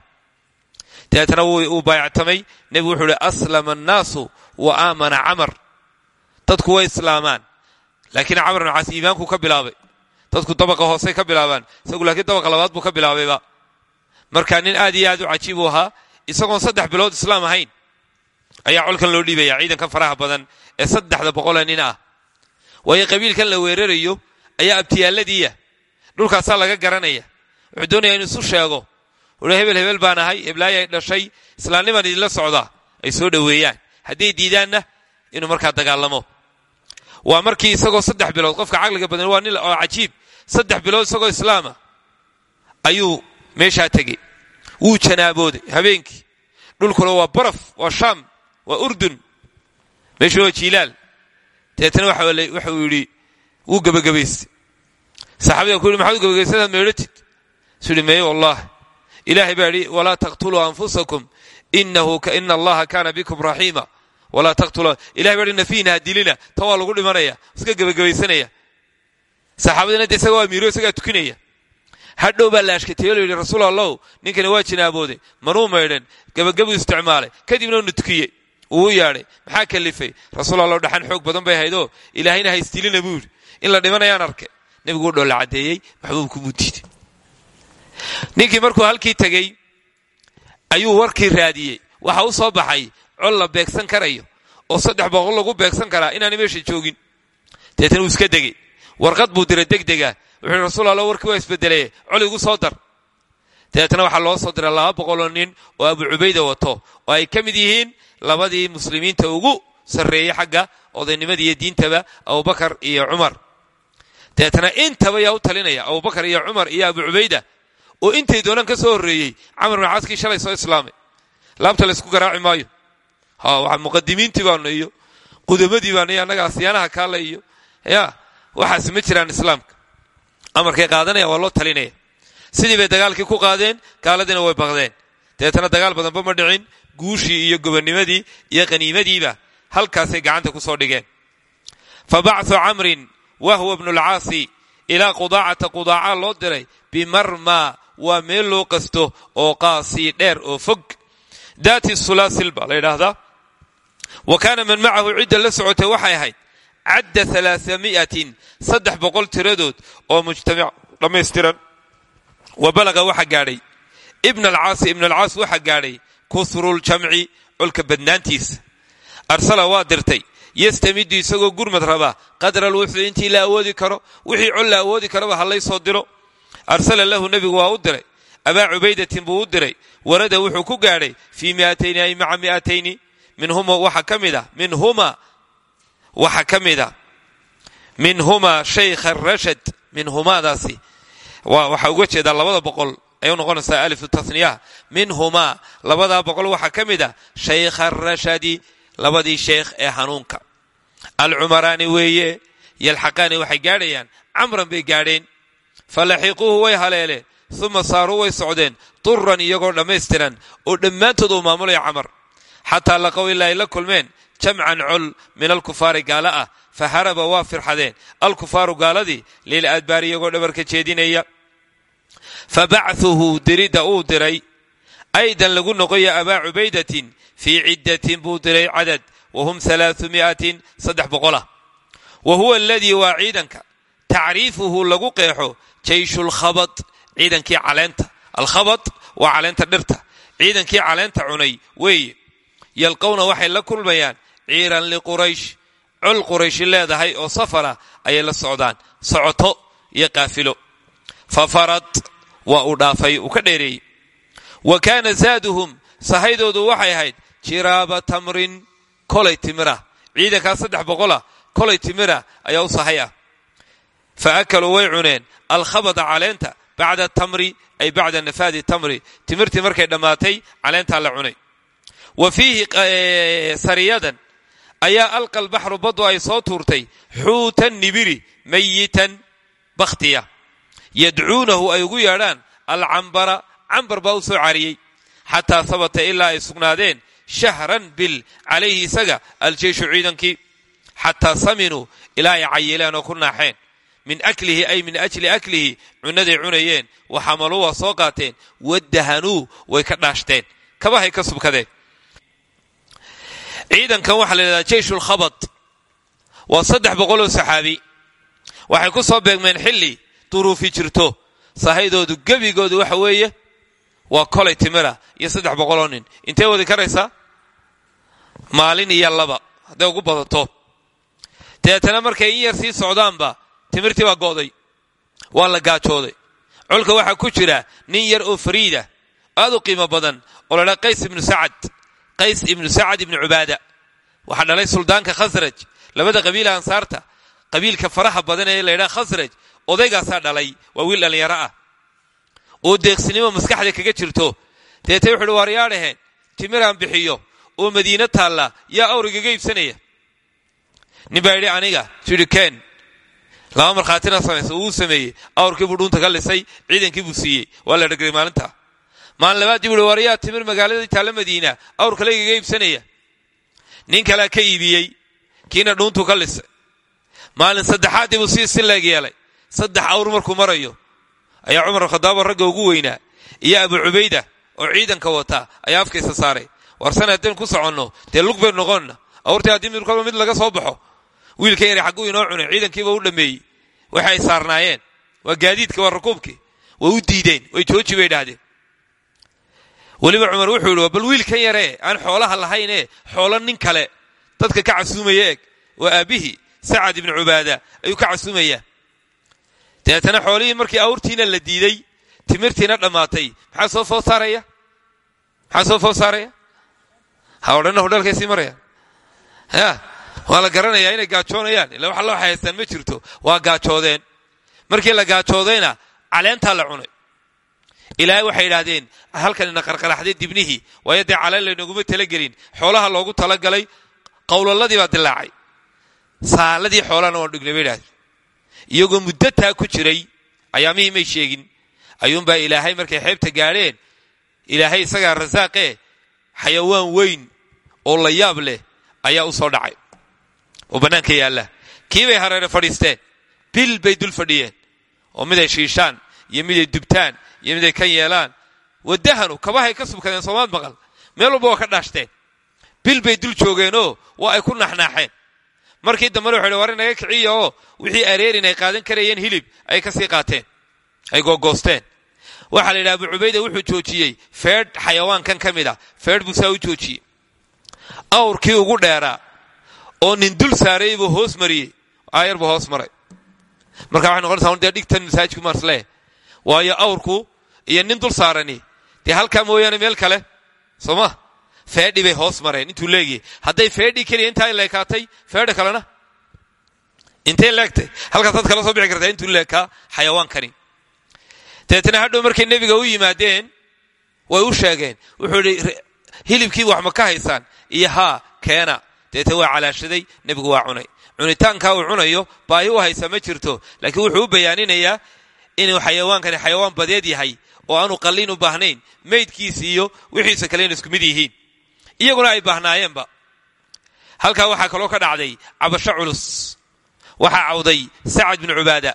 Deetana uu baayactamay. Nebigu wuxuu uhi aslama annaasu wa aamana camar. Dadku way islaamaan. Laakiin camar ibn caas iimaanku ka bilaabay. Dadku dabaqa hoosey ka bilaabaan. Isagu laakiin dabaqa labaad buu ka bilaabayba. Marka nin aad iyo aad u cajiib u ahaa isagoon saddex bilood islaam ahayn ayaa colkan loo dhiibaya ciidankan faraha badan ee saddexda boqolee nin ah. Waayo qabiilkan la weerarayo ayaa abtiyaaladiiya dhulkaasaa laga garanaya. Wuxuu doonaya inu isu sheego. Wuhi hebel hebel baan ahay heblaayay dhashay islaamniman idinla socdaa ay soo dhoweeyaan. Hadday diidaanna inuu markaa dagaalamo. Waa markii isagoo saddex bilood qofka caqliga badan waa nin oo cajiib saddex bilood isagoo islaama ayuu meeshaa tegey. Wuu janaabooday habeenkii. Dhulkuna waa baraf waa shaam waa urdun. Meeshuna waa jiilaal. Deetana waxa uu yidhi wuu gebagabaystay saxaabadiga ku yidhi maxaad u gebagabaysanaad meedhatid isu yidhi meye wallah ilaahay baa yidhi walaa taqtuluu anfusakum allaha kaana bikum raxiima walaa taqtuluu. Ilahay baa yidhi ha dilina tan lagu dhimanaya iska gebagabaysanaya saxaabadiina de isaga waa miiro isagaa tukinaya. Hadhow baa la ashkatay o la yidhi rasuul allow ninkani waa jinaabooday. Manuu maydhan gebagabuu isticmaalay. Kadibna unu tukiyey uu yaadhay maxaa kalifay rasuul dhaxan xoog badan bay haydoo ilaahayna buu yidhi. In la dhimanayaan arke nebiguu dhoolla caddeeyey maxbuubkumuu diiday ninkii markuu halkii tegey ayuu warkii raadiyey. Waxa u soo baxay col la beegsan karayo oo saddex boqol lagu beegsan karaa inaanay meesha joogin. Deetana uu iska degey warqad buu diray degdega. Wuxuu yidhi rasuul alla warkii waa isbedeleye col soo dar. Dabeetna waxaa loo soo diray laba boqoloo nin oo abu cubayda wato oo ay ka mid yihiin labadii muslimiinta ugu sarreeyey xagga odaynimada iyo diintaba abubakar iyo cumar dabeetna intaba yaa u talinaya abubakar iyo cumar iyo abu cubayda oo intay doonaan ka soo horreeyey camar bin caaskii shalay soo islaamay. Laabta laysku garaaci maayo. Ha muqadimiintii baanu iyo qudamadii baanu iyo annaga asyaanaha kaale iyo ya waxaas ma jiraan islaamka. Amarkay qaadanaya waa loo talinaya. Sidii bay dagaalkii ku qaadeen gaaladiina way baqdeen. Dabeetana dagaal badanba ma dhicin guushii iyo gobonimadii iyo qaniimadiiba halkaasay gacanta ku soo dhigeen. Fa bacthu camrin wahwa bnu lcaasi ilaa qudaacata qudaaca loo diray bimarma waa meel loo qasto oo qaasii dheer oo fog daati sulaasil baa la yidhaahdaa wa kaana man macahu cidda la socotay waxay ahayd cadda alaamiatin saddex boqol tiradood oo mujtamac dhammaystiran wa balaga waxa gaadhay ibn alcaasi ibn alcaas waxa gaadhay kusruljamci colka badnaantiisa arsala waa dirtay yastamidu isagoo gurmad rabaa qadra alwuxdi intii la awoodi karo wixii col la awoodi karaba ha lay soo diro. Arsala lahu nebigu waa u diray. Abaa cubaydatin buu u diray. Warada wuxuu ku gaadhay fii miatayni ay maca miatayni. Minhuma waxa ka mid a minhuma waxa ka mid a minhumaa shaykha rashad. Minhumaadaasi. Waxaa uga jeedaa labada ayuu noqonaysaa alifu tasniyaha minhumaa labadaa boqol waxaa ka mid a shaykha rashadi labadii sheekh ee hanuunka. Alcumaraani weeye yalxaqaani waxay gaadhayaan camran bay gaadheen. Falaxiquuhu way haleeleen uma saaruu way socdeen turan iyagoo dhammaystiran oo dhammaantood uu maamulaya camar. Xataa laqow ilaa ay la kulmeen jamcan col min alkufaari gaala ah fa haraba waa firxadeen. Alkufaaru gaaladii lil adbaari iyagoo dhabarka jeedinaya. Fa bachuhu diridda uu diray. Aydan lagu noqoya abaa cubaydatin fii ciddatin buu diray cadad wa hum alaaثumiatin saddex boqolah wa huwa aladii waa ciidanka tacriifuhu lagu qeexo jayshu lkhabad ciidankii caleenta alkhabad waa caleenta dhirta ciidankii caleenta cunay weeye yalqowna waxay la kulmayaan ciiran liquraysh col qurayshi leedahay oo safara ayay la socdaan socoto iyo qaafilo fa farad waa uu dhaafay uu ka dheereeyey wa kaana zaaduhum sahaydoodu waxay ahayd jiraaba tamrin kolay timira. Ciidankaas saddex boqolah kolay timira ayaa u sahay ah fa akaluu way cuneen. Alkhabada caleenta bacda tamri ay bacda nafaadi tamri. Timirtii markay dhammaatay caleentaa la cunay. Wa fiihi sariyadan ayaa alqa albaxru baddu ay soo tuurtay xuutan nibiri mayitan bakhtiya. Yadcuunahu ay ugu yeedhaan alcambara cambar baa u soo cariyey. Xataa habata ilaa ay sugnaadeen shahran bil calayhi isaga aljeyshu ciidankii xataa saminuu ilaa ay cayileen ku naaxeen min aklihi ay min ajli aklihi cunaday cunayeen wa xamaluu waa soo qaateen wadahanuu way ka dhaashteen kabahay ka subkadeen ciidankan waxaa la yidhahdaa jeyshulkhabad waa saddex boqoloo saxaabi waxay ku soo beegmeen xilli duruufi jirto sahaydoodu gebigoodu waxa weeye waa kolay timira iyo saddex boqoloo nin intee wadi maalin iyo laba. Hadday ugu badato. Dabeetana markay in yar sii socdaanba timirtii baa go'day. Waa la gaajooday. Colka waxaa ku jira nin yar oo fariida aad u qiimo badan oo la dhaa qays ibnu sacad. Qays ibnu sacad ibnu cubaada. Waxaa dhalay suldaanka khasraj labada qabiila ansaarta. Qabiilka faraha badan ee la ydhaha khasraj odaygaasaa dhalay waa wiil dhallinyaro ah. Oo deeqsinimo maskaxda kaga jirto. Deetay wuxuuhi waar yaa dhaheen timiraan bixiyo oo madiino taalla yaa awrigaga iibsanaya nin baa aniga tidhi ken. Laba markhaatina samaysa uu sameeyey. Awrkii buu dhuunta ka lisay ciidankii buu siiyey. Waa la dhegray maalinta. Maalin labaad dib uhi war timir magaalada taalla madiina awrka laygaga iibsanaya nin kalea ka iibiyey kiina dhuuntuu ka lisay. Maalin saddexaadii buu sii sileeg yeelay. Saddex awr markuu marayo ayaa cumar khadaabo ragga ugu weynaa. Iyo abu cubayda oo ciidanka wataa ayaa afkaysa saaray war san haddaynu ku soconno dee lug baynu noqonna. Awrtii haddii mid kolba mid laga soo baxo wiilkan yari xagguu inoo cunay ciidankiiba u dhammeeyey waxay saarnaayeen. Waa gaadiidka waa rakuubkii way u diideen way jooji bay idhaahdeen weliba wuxuu yidhi bal wiilkan yaree aan xoolaha lahaynee xoolo nin kale. Dadka ka casuumaya eeg. Waa aabbihii sacad ibnu cubaada ayuu ka casuumayaa dabeetana xoolihii markii awrtiina la diiday timirtiina dhammaatay maxaa soo saaraya? Maxaa soo saaraya ha odhanna hodheelkaysii maraya ya. Waa la garanayaa inay gaajoonayaan illa wax loo haystaan ma jirto waa gaajoodeen markii la gaajoodayna caleentaa la cunay ilaahay waxay idhaahdeen halkanina qarqaraxday dibnihii waayo dee caleen laynaguma talagelin xoolaha loogu talagalay qowlaladii baa dilaacay saaladii xoolahana waan dhignay bay idhahdeen iyagoo muddo taa ku jiray ayaamihii may sheegin ayuunbaa ilaahay markay xeebta gaadheen ilaahay isagaa rasaaqee xayawaan weyn oo la yaab leh ayaa u soo dhacay. Oo bannaanka yaalla. Kii bay hareere fadhiisteen bil bay dul fadhiyeen. Oo miday shiishaan iyo miday dubtaan iyo miday kan yeelaan. Wadahanu kabahay ka subkadeen soomaad maqal. Meel walba waa ka dhaashteen. Bil bay dul joogeenoo waa ay ku naxnaaxeen. Markii dambena wuxu war inaga kiciya oo wixii areerin ay qaadan karayeen hilib ay ka sii qaateen. Ay googoosteen waxaa la yidhaha abu cubayda wuxuu joojiyey. Feedh xayawaankan ka mid a feedh buu saa u awrkii ugu dheeraa oo nin dul saaray buu hoos mariyey. Aayar buu hoos maray. Marka waxay noqonaysaa dee dhigtan masaajidku marslee waayo awrku iyo nin dul saarani dee halkaa mooyaane meel kale? Soo ma? Feedhi bay hoos mareen. Intuu leegiyay hadday feedhii keliya intaa leekaatay feedha kalena? Intay leegtay. Halkaasaad kala soo bixi kartaa intuu leekaa xayawaankani dabeetana hadhow markay nebiga u yimaadeen way u sheegeen. Wuxuu idhi hilibkiiba wax ma ka haysaan iyo haa keena. Dabeetna waa calaashaday nebigu waa cunay. Cunitaankaa uu cunayo baahi u haysa ma jirto. Laakiin wuxuu u bayaaninayaa inuu xayawaankani xayawaan badeed yahay oo aanu qalliin u baahnayn maydkiisa iyo wixiisa kale isku mid yihiin. Iyaguna ay baahnaayeenba halkaa waxaa kaloo ka dhacday cabasho culus. Waxaa cawday sacad binu cubaada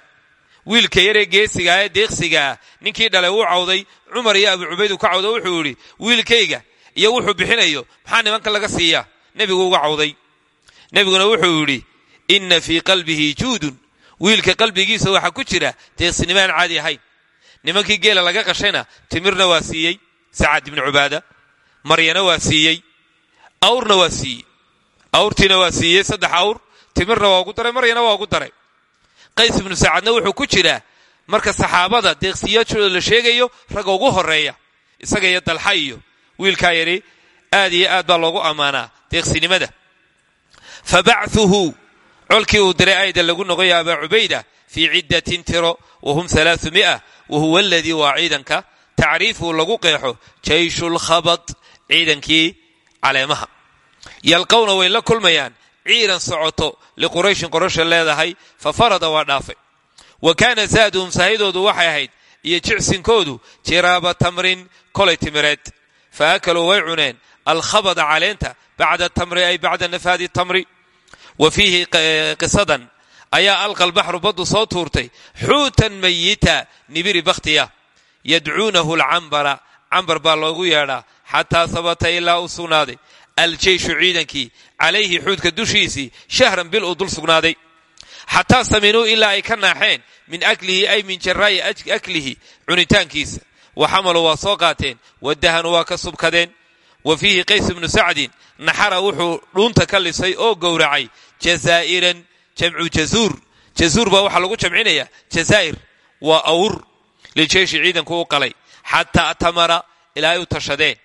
wiilka yaree geesigaa ee deeqsigaa ninkii dhalay wuu cawday cumar iyo abu cubaydu ka cawdo wuxuu yidhi wiilkayga iyo wuxuu bixinayo maxaa nimanka laga siiyaa nebigu uga cawday. Nebiguna wuxuu yidhi inna fii qalbihi juudun. Wiilka qalbigiisa waxaa ku jira deeqsinimaan caadi ahayn. Nimankii geela laga qashayna timirna waa siiyey. Sacad ibnu cubaada maryana waa siiyey. Awrna waa siiyey. Awrtiina saddex awr. Timirna waa ugu daray maryana waa ugu daray qays ibnu sacadna wuxuu ku jiraa marka saxaabada deeqsiyaashooda la sheegayo ragga ugu horreeya isaga iyo dalxa iyo wiilkaa yidhi aad iyo aad baa loogu ammaanaa deeqsinimada. Fa bachuhu colkii uu diray ayda lagu noqoya abaa cubayda fii ciddatin tiro wahum alaaumia wa huwa aladii waa ciidanka tacriifuu lagu qeexo jayshu lkhabad ciidankii caleemaha. Yalqawna way la kulmayaan ciidan socoto liqurayshin qorasha leedahay fa farada waa dhaafay. Wa kaana zaaduhum sahydoodu waxay ahayd iyo jicsinkoodu jiraaba tamrin kolay timireed. Fa akaluu way cuneen. Alkhabada caleenta bacda tamri ay bacda nafaadi tamri. Wa fiihi qisadan ayaa alqa albaxru baddu soo tuurtay xuutan mayita nibiri bakhtiya. Yadcuunahu alcambara cambar baa loogu yeedhaa xataa sabata ilaa u sugnaaday aljeyshu ciidankii calayhi xuudka dushiisii shahran bil uu dul sugnaaday xataa saminuu ilaa ay ka naaxeen min aklihi ay min jaraa'i aklihi cunitaankiisa wa xamaluu waa soo qaateen wadahanu waa ka subkadeen wa fiihi qays ibnu sacdin naxara wuxuu dhuunta ka lisay oo gowracay jazaa'iran jamcu jazuur jazuur baa waxaa lagu jamcinaya jazaa'ir waa awr liljeyshi ciidanku u qalay xataa tamara ilaa ay u tashadeen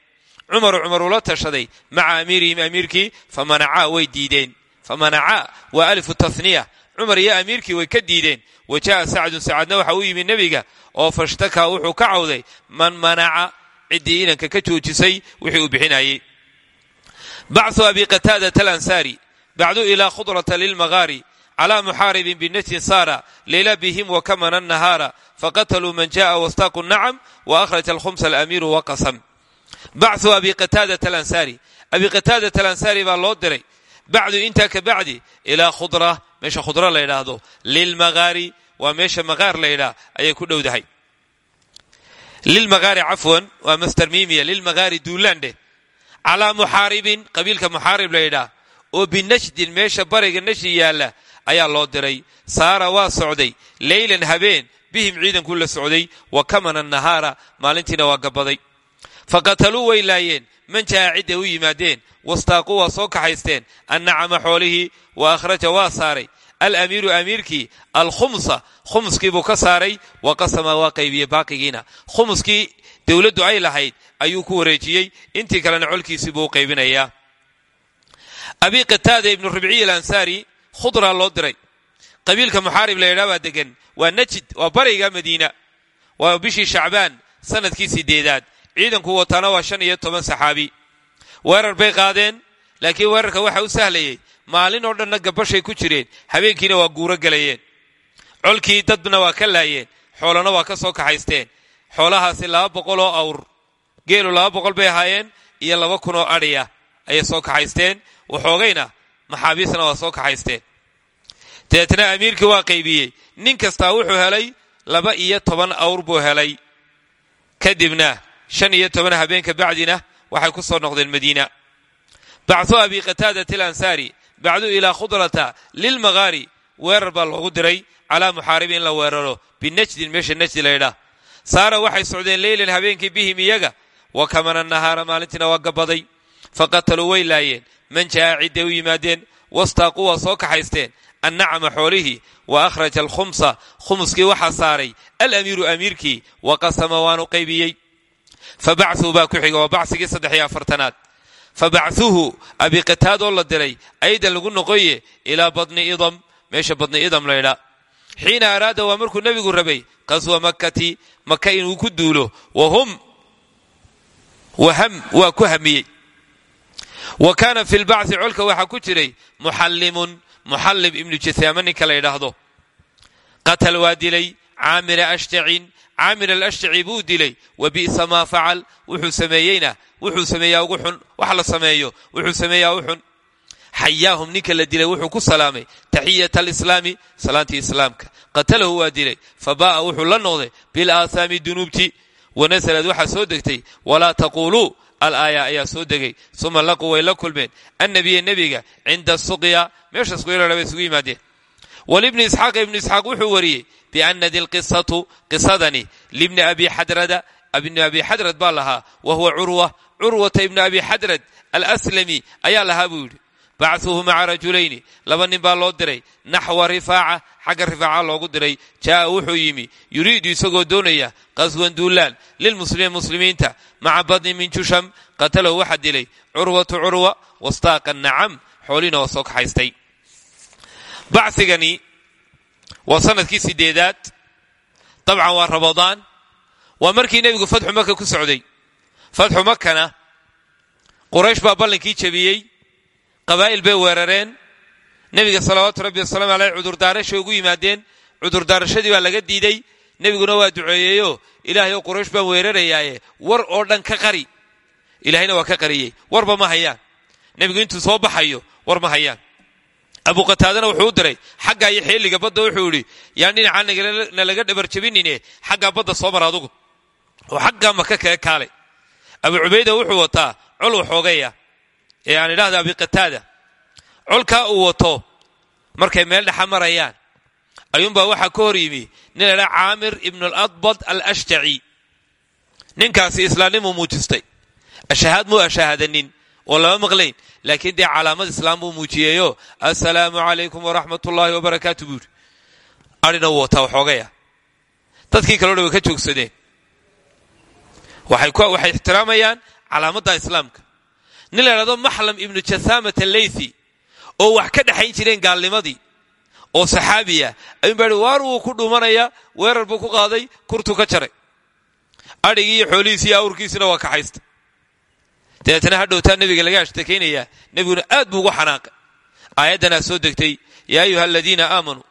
cumaru cumar ula tashaday maca amiirihim amiirkii famanacaa way diideen famanacaa waa alifu taniya cumar iyo amiirkii way ka diideen wa jaa'a sacdun sacadna waxa u yimi nebiga oo fashtakaa wuxuu ka cawday man manaca ciddii inanka ka joojisay wixii uu bixinayey bacu abi qataadata alansaari bacdu ilaa khudrata lilmagaari cla muxaaribin binajin saara leyla bihim wakamana nahaara faqataluu man jaءa wastaaqu nacam waakhraja alkhumsa alamiiru waqasam bacثu abi qataadata alansaari abi qataadata alansaari baa loo diray bacdu intaa ka bacdi ilaa khudra meesha khudra la ydhaahdo lilmagaari waa meesha magaar la ydhaah ayay ku dhowdahay lilmagaari cafwan waa master mimiya lilmagaari duulandheh calaa muxaaribin qabiilka muxaarib la ydhaah oo binajdin meesha bariga nashi yaalla ayaa loo diray saara waa socday leylan habeen bihim ciidankuu la socday wa nahaara maalintiina waa gabaday faqataluu way laayeen. Man jaa u yimaadeen wastaaquu waa soo kaxaysteen. Annacama xoolihii wa akhraja waa saaray. Alamiiru amiirkii alkhumsa khumuskii buu ka saaray. Wa qasama waa qaybiyey baaqigiina. Khumuskii dowladdu ay lahayd ayuu ku wareejiyey. Intii kalena colkiisii buu u qaybinayaa. Abi qataada ibnu ribciy alansaari khudraa loo diray. Qabiilka muxaarib la baa degan waa najid waa bariga madiina. Waa bishii shacbaan sannadkii sideedaad ciidanku wataana waa shan iyo toban saxaabi. Weerar bay qaadeen laakiin weerarka waxa u sahlayey maalin oo dhanna gabashay ku jireen habeenkiina waa guuro gelayeen colkii dadna waa ka laayeen xoolana waa ka soo kaxaysteen. Xoolahaasi laba boqol oo awr geelu laba boqol bay ahaayeen iyo laba kun oo adhiya ayay soo kaxaysteen. Waxoogayna maxaabiisna waa soo kaxaysteen. Dabeetna amiirkii waa qaybiyey nin kastaa wuxuu helay laba iyo toban awr buu helay. Kadibna shan iyo toban habeenka bacdina waxay ku soo noqdeen madiina. Bacdu abi qataadati alansaari bacdu ilaa khudrata lilmagaari weerar baa loogu diray calaa muxaaribi in la weeraro binajdin meesha najdi laydhaah saara waxay socdeen leylan habeenkii bihim iyaga wa kamana nahaara maalintiina waa gabaday faqataluu way laayeen man jaa cidday u yimaadeen wastaaquu waa soo kaxaysteen annacama xoolihii wa akhraja alkhumsa khumuskii waxaa saaray alamiiru amiirkii wa qasama waanu qaybiyey fa bacuu baa ku xiga waa bacsigii saddex iyo afartanaad fa bachuhu abiqataadoo la diray aydan lagu noqoye ilaa badni idam meesha badni idam laydhaa xiina araada waa markuu nebigu rabay qaswa makkati maka inuu ku duulo wahum waham waa ku hamiyey wa kaana fi lbacthi colka waxaa ku jiray muxallimun muxallib ibnu jasaama ninka la ydhaahdo qatal waa dilay caamira ashtacin caamir alashtaci buu dilay wa bi'sa maa facal wuxuu sameeyeyna wuxuu sameeyaa ugu xun wax la sameeyo wuxuu sameeyaa u xun. Xayaahum ninka la dilay wuxuu ku salaamay taxiyat alislaami salaantii islaamka. Qatalahu waa dilay fa baa'a wuxuu la noqday bilaahaami dunuubti wanasalad waxaa soo degtay walaa taquuluu alaaya ayaa soo degay. Uma laquu way la kulmeen. Annabiya nebiga cinda suqya meesha suqyala bay isugu yimaadeen walibni isxaaq ibnu isxaaq wuxuu wariyey biana di lqisatu qisadani libni abi xadrada ibni abi xadrad baa lahaa wa huwa curwa curwata ibni abi xadrad alslami ayaa lahaa buu yidhi. Bachuhu maca rajulayni laba nin baa loo diray naxwa rifaaca xagga rifaaca loogu diray jaa'a wuxuu yimi yuriidu isagoo doonaya qaswan duulaan lilmuslimiin muslimiinta maca badni min jusham qatalahu waxaa dilay curwatu curwa wastaaqa nacam xooliina waa soo kaxaystay bacigani waa sannadkii sideedaad. Dabcan waa ramadaan. Waa markii nebigu fatxu maka ku socday. Fatxu makana quraysh baa ballankii jebiyey. Qabaa'il bay weerareen. Nebiga salawaatu rabbi wasalaamu aleyh cudurdaarashay ugu yimaadeen. Cudurdaarashadii baa laga diiday nebiguna waa duceeyeyo ilaahay oo quraysh baan weerarayaaye. War oo dhan ka qari. Ilaahayna waa ka qariyey. Warba ma hayaan. Nebigu intuu soo baxayo war ma hayaan abu qataadana wuxuu u diray xaggaa iyo xeeliga badda wuxuu idhi yaan dhinacaa nalaga dhabar jabinine xaggaa badda soo mar adugu. Oo xaggaa maka kaga kaalay abu cubayda wuxuu wataa col waxoogaya ee aan idhahda abi qataada. Colkaa uu wato markay meel dhexa marayaan ayuunbaa waxaa ka hor yimi nin la dhaa caamir ibnu aladbad alashtaci ninkaasi islaamnimuu muujistay. Ashahaad muu ashaahadanin oo lama maqlayn laakiin dee calaamad islaam buu muujiyeeyo assalaamu calaykum waraxmat ullaahi wabarakaatu buu yidhi adhina uu wataa waxoogaya dadkii kaleo dhan way ka joogsadeen waxay ixtiraamayaan calaamadda islaamka nin la maxlam ibnu jasaamat allaythi oo wax ka dhexayn jireen gaalnimadii oo saxaabiya ayuun baa waar wuu ku dhuumanayaa weerar buu ku qaaday? Kurtuu ka jaray. Adhigii iyo xoolihiisi iyo awrkiisina waa kaxaysta dabeetana hadhowtaa nebiga laga ashtakaynayaa nebiguna aad buu ugu xanaaqay. Aayaddanaa soo degtay yaa ayuha aladiina aamanuu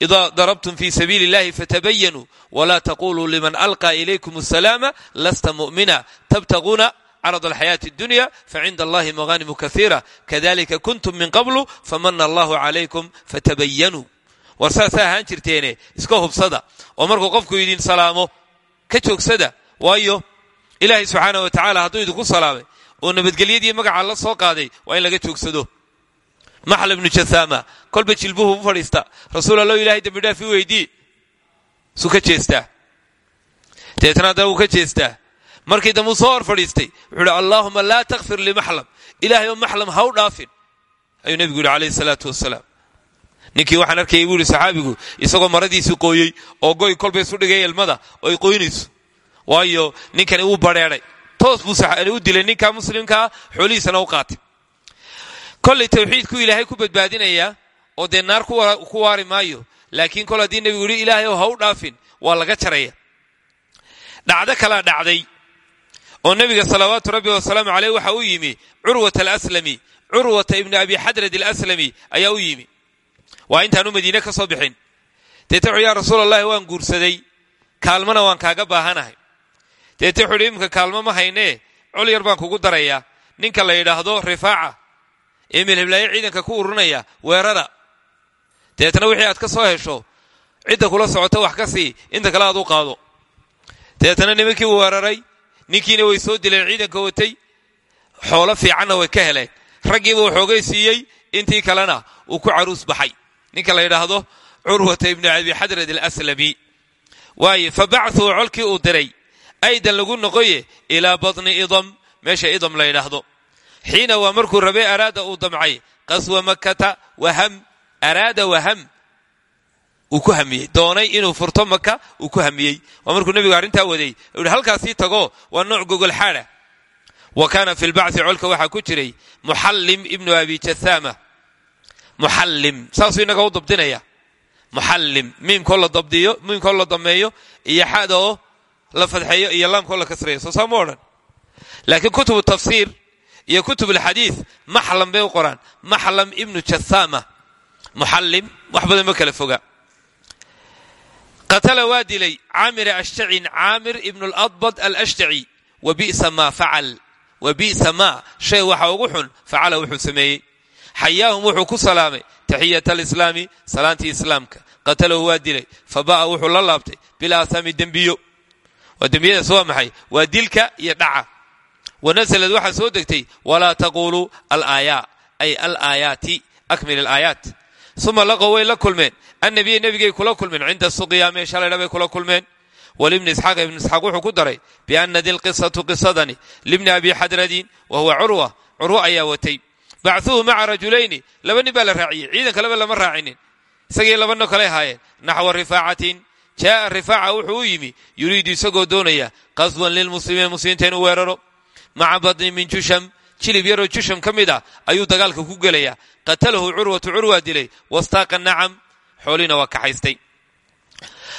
idaa darabtum fi sabiili illahi fatabayanuu walaa taquluu liman alqaa ilaykum asalaama lasta mu'mina tabtaguuna carad alxayaati اdunya facinda allahi maghanimu kaiira kadalika kuntum min qablu famana allahu calaykum fatabayanuu war saasaa ahaan jirteene iska hubsada oo qofku idin salaamo ka joogsada waayo ilaahay subxaanah wa tacaala hadduu idinku salaamay oo nabadgelyadii magaca la soo qaaday waa in laga joogsado. Maxal ibnu jasaama kolba jilbuhu u fadhiista. Rasuul allo ilahay dembi dhaaf i weydii. Suu ka jeestaa dabeetna markii dambe uu soo wuxuu ihi allaahuma laa takfir limaxlam ilahay oo maxlam ha u dhaafin. Ayuu nebigu yidhi calayhi salaatu wasalaam ninkii waxaan arkayay buu yihi saxaabigu isagoo maradiisii qooyey oo goy kolba isu dhigay ilmada oo ay qoynayso. Waayo ninkani uu badheedhay toos buu u dilay ninka muslimkaa xoolihiisana u qaatay. Kollay tawxiidku ilaahay ku badbaadinayaa oo dee naar ku waari maayo laakiin kol haddii nebigu yidhi ilaahay oo ha u dhaafin waa laga jaraya. Dhacdo kalaa dhacday oo nebiga salawaatu rabbi wasalaamu caleyh waxa u yimi curwata alaslami curwata ibni abi xadrad alaslami ayaa u yimi. Waa intaanu madiine ka soo bixin. Deete wuxu ya rasuul waan guursaday kaalmana waan kaaga baahanahay deete wuxu uhi imika kaalmo ma haynee col yar baan kugu darayaa ninka la yidhaahdo rifaaca. Ee milhiblaayo ciidanka ku urunaya weerara. Dabeetna wixii aad ka soo hesho cidda kula socota wax ka sii inta kale aad u qaado. Dabeetna nimankii weeraray. Ninkiina way soo dileen ciidanka watay. Xoolo fiicanna way ka heleen. Raggiiba waxoogay siiyey intii kalena uu ku caruus baxay. Ninka la yidhaahdo curwata ibnu abi xadrad alaslami. Waaye fa bacuu colkii uu aydan lagu noqoye ilaa badni idam meesha idam la yidhaahdo. Xiina waa markuu rabay araada uu damcay qaswa makata waham araada waham uu ku hamiyey. Doonay inuu furto maka uu ku hamiyey. Waa markuu nebigu arrintaa waday. Halkaasii tago waa nooc gogolxaada wa kaana fi lbacthi colka waxaa ku jiray muxallim ibnu abi jasaama muxallim saasuu inaga u dabdinaya. Muxallim miimkoo la dabdiyo miimkoo la dameeyo iyo xada la fadxeeyo iyo laamkoo la kasreeyo soo saa ma odhan. Laakiin kutubu tafsiir iyo kutub alxadiid maxlam bay u qoraan. Maxlam ibnu jasaama muxallim ma kala foga. Qatala waa dilay caamira ashtacin caamir ibnu ladbad alashtaci wa bisa maa facal wa bisa maa shay waxa ugu xun facala wuxuu sameeyey. Xayaahum ku salaamay taxiyat alislaami salaantii islaamka. Qatalahu waa dilay fa ba'a wuxuu la laabtay bilaasami dembiyo waa dembiyadaas waa maxay? Waa dilka iyo dhaca. Wanasalad waxaa soo degtay walaa taquuluu alaaya ay alaayaati akmil alaayaat. Uma laqow way la kulmeen. Annabiya nebigay kula kulmeen. Cinda suqya meesha laydha bay kula kulmeen. Walibni isxaaq ibni isxaaq wuxuu ku daray biana di lqisatu qisadani libni abi xadradin wa huwa curwa curwa ayaa watay. Bachuuhu maca rajulayni laba nin baa la raaciyey. Ciidanka laba lama raacinin. Isagii labano kaley ahaayeen naxwa rifaacatin jaaa rifaaca wuxuu u yimi yuriidu isagoo doonaya qaswan lilmuslimiin muslimiinta inuu weeraro. Maca badni min jusham jilib yaroo jusham ka mid ah ayuu dagaalka ku gelayaa. Qatalahu curwatu curwaa dilay wastaaqa nacam xooliina waa kaxaystay.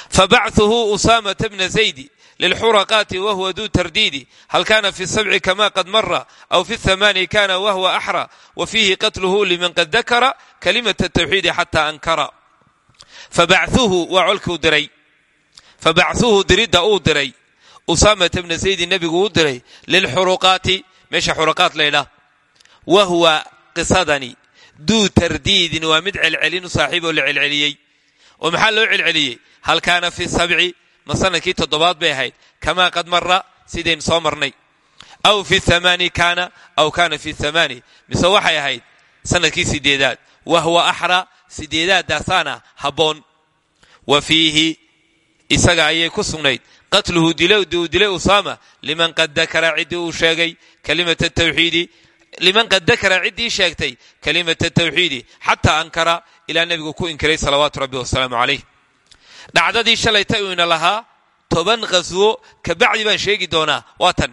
Fa bachuhu usaamata bna zaydi lilxuraqaati wahuwa duu tardiidi hal kana fi sabci kama qad mara aw fi thamaani kana wahwa axra wa fiihi qatluhu liman qad dakara kalimata tawxiidi xataa ankara. Fabachuhu waa colkuu diray fa bachuhu diridda uu diray usaamata bna zaydin nebigu u diray lilxuruqaati meesha xuraqaat laydhaah wa huwa qisadani duu tardiidin waa mid celcelinu saaxiib oo la celceliyey oo maxaa loo celceliyey hal kaana fi sabci ma sannadkii toddobaad bay ahayd kamaa qad mara sidayn soo marnay aw fi thamaani kaana aw kaana fi thamaani mise waxay ahayd sannadkii sideedaad wa huwa sideedaadaasaana habboon wa fiihi isaga ayay ku sugnayd. Qatluhu uu dilay usaama liman qad dakara ciddii uu sheegay kalimata tawxiidi liman qad dakara ciddii sheegtay kalimata tawxiidi xataa ankara ilaa nebigu ku inkiray salawaatu rabbi wasalaamu calayh. Dhacdadii shalayta uu ina lahaa toban khaswo kabacdi baan sheegi doonaa waa tan.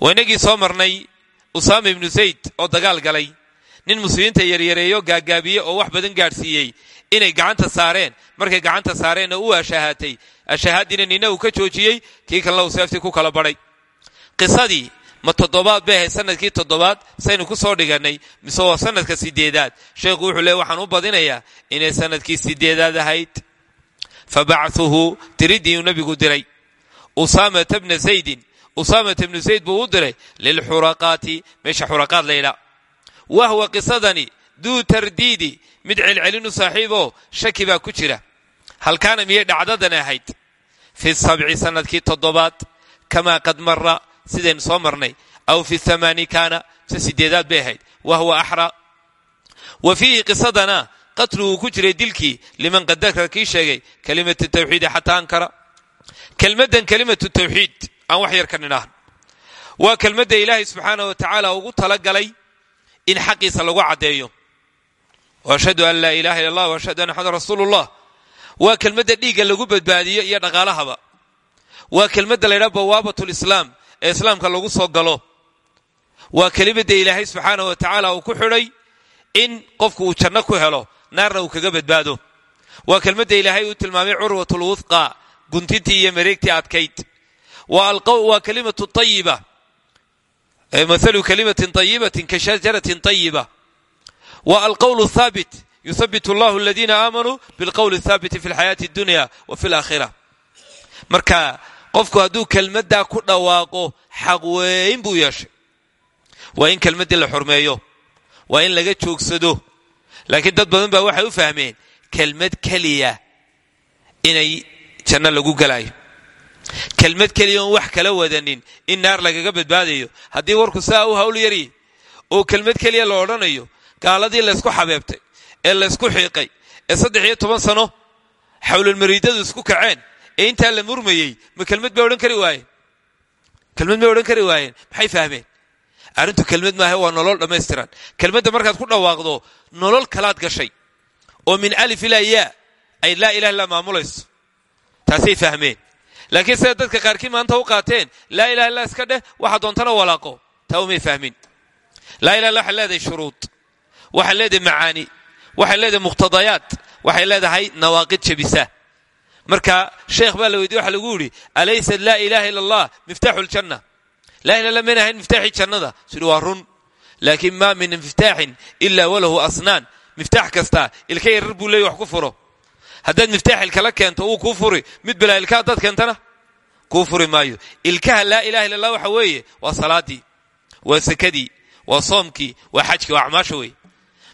Waa inagii soo marnay usaama ibnu zayd oo dagaal galay. Nin muslimiinta yaryareeyo gaagaabiye oo wax badan gaadhsiiyey inay gacanta saareen. Markay gacanta saareenna uu ashahaatay. Ashahaadiina nina ka joojiyey kii kalena uu seeftii ku kala badhay qisadii ma toddobaad sannadkii toddobaad saynu ku soo dhigannay mise waa sanadka sideedaad. Sheekhu wuxuu leey waxaan u badinayaa inay sannadkii sideedaad ahayd. Fa bachuhu tiridiiuu nebigu diray. Usaamata bna zaydin usaamata bnu zayd buu u diray lilxuraqaati meesha xuraqaad laydhaa wahwa qisadani duu tardiidi mid celcelinu saaxiiboo shaki baa ku jira. Halkaana miyay dhacdadan ahayd? Fi sabci sannadkii toddobaad kamaa qad mara sidaynu soo marnay. Aw fi amaani kaana se sideedaad bay ahayd. Wahwa axra wa fiihi qisadana qatluhu ku jiray dilkii liman qadakra kii sheegay kalimatu tawxiidi xataa ankara. Kelmaddan kelimatu tawxiid aan wax yar ka nidhaahno waa kelmadda ilaahay subxaana wa tacaala ugu talagalay in xaqiisa lagu caddeeyo ashhadu an laa ilaha illa allah ashhadu anna maxadan rasuulullah waa kelmadda dhiigga lagu badbaadiyo iyo dhaqaalahaba waa kelmadda laydhaha bawaabat lislaam ee islaamka lagu soo galo waa kelimadda ilaahay subxaana wa tacaala uu ku xidhay in qofku uu janno ku helo naarna uu kaga badbaado waa kelmadda ilaahay uu tilmaamay curwatul wuthqa guntintii iyo mareegtii adkayd waa kalimatu ayiba mahalu kalimatin ayibatin ka shajaratin ayiba wa alqowl thaabit yuthabit allahu aladiina aamanuu bilqowli thaabiti fi lxayaati addunya wa fi laakhira marka qofku hadduu kelmaddaa ku dhawaaqo xaq weyn buu yeeshay waa in kelmaddii la xurmeeyo waa in laga joogsado laakiin dad badan baa waxay u fahmeen kelmad keliya inay janno lagu galayo kelmad keliya oon wax kala wadanin in naar lagaga badbaadayo haddii warku saa u hawl yari oo kelmad keliya la odhanayo gaaladii laysku xabeebtay ee laysku xiiqay ee saddex iyo toban sano xawlulmariidadu isku kaceen ee intaa la murmayey ma kelmad bay odhan kari waayeen. Kelmad may odhan kari waayeen. Maxay fahmeen? Arrintu kelmad maaha waa nolol dhammaystiran. Kelmadda markaad ku dhawaaqdo nolol kalaad gashay. Oo min alif ilaa yaa ay laa ilaha illaa maamulayso. Taasay fahmeen. Laakiin sida dadka qaarkii maanta u qaateen laa ilaha illa iska dheh waxa doontana walaaqo. Taa umay fahmin. Laa ilaha illa waxay leedahay shuruud waxay leedahay macaani waxay leedahay muqhtadayaat waxay leedahay nawaaqid jebisa marka sheekh baa la weydiye waxa lagu yidhi alaysat laa ilaha illa allah miftaaxu ljanna laa ila mayna ahayn miftaaxii jannada. Sidhi waa run laakiin maa min miftaaxin ila walahu asnaan. Miftaax kasta ilka yarar buu leeyay wax ku furo. Haddaad miftaax ilkala keento uu kuu furi. Mid bilaa ilka haddaad keentana kuu furi maayo. Ilkaha laa ilaha illa allah waxa weeye waa salaadii waa sakadii waa soomkii waa xajkii waa acmaasha wey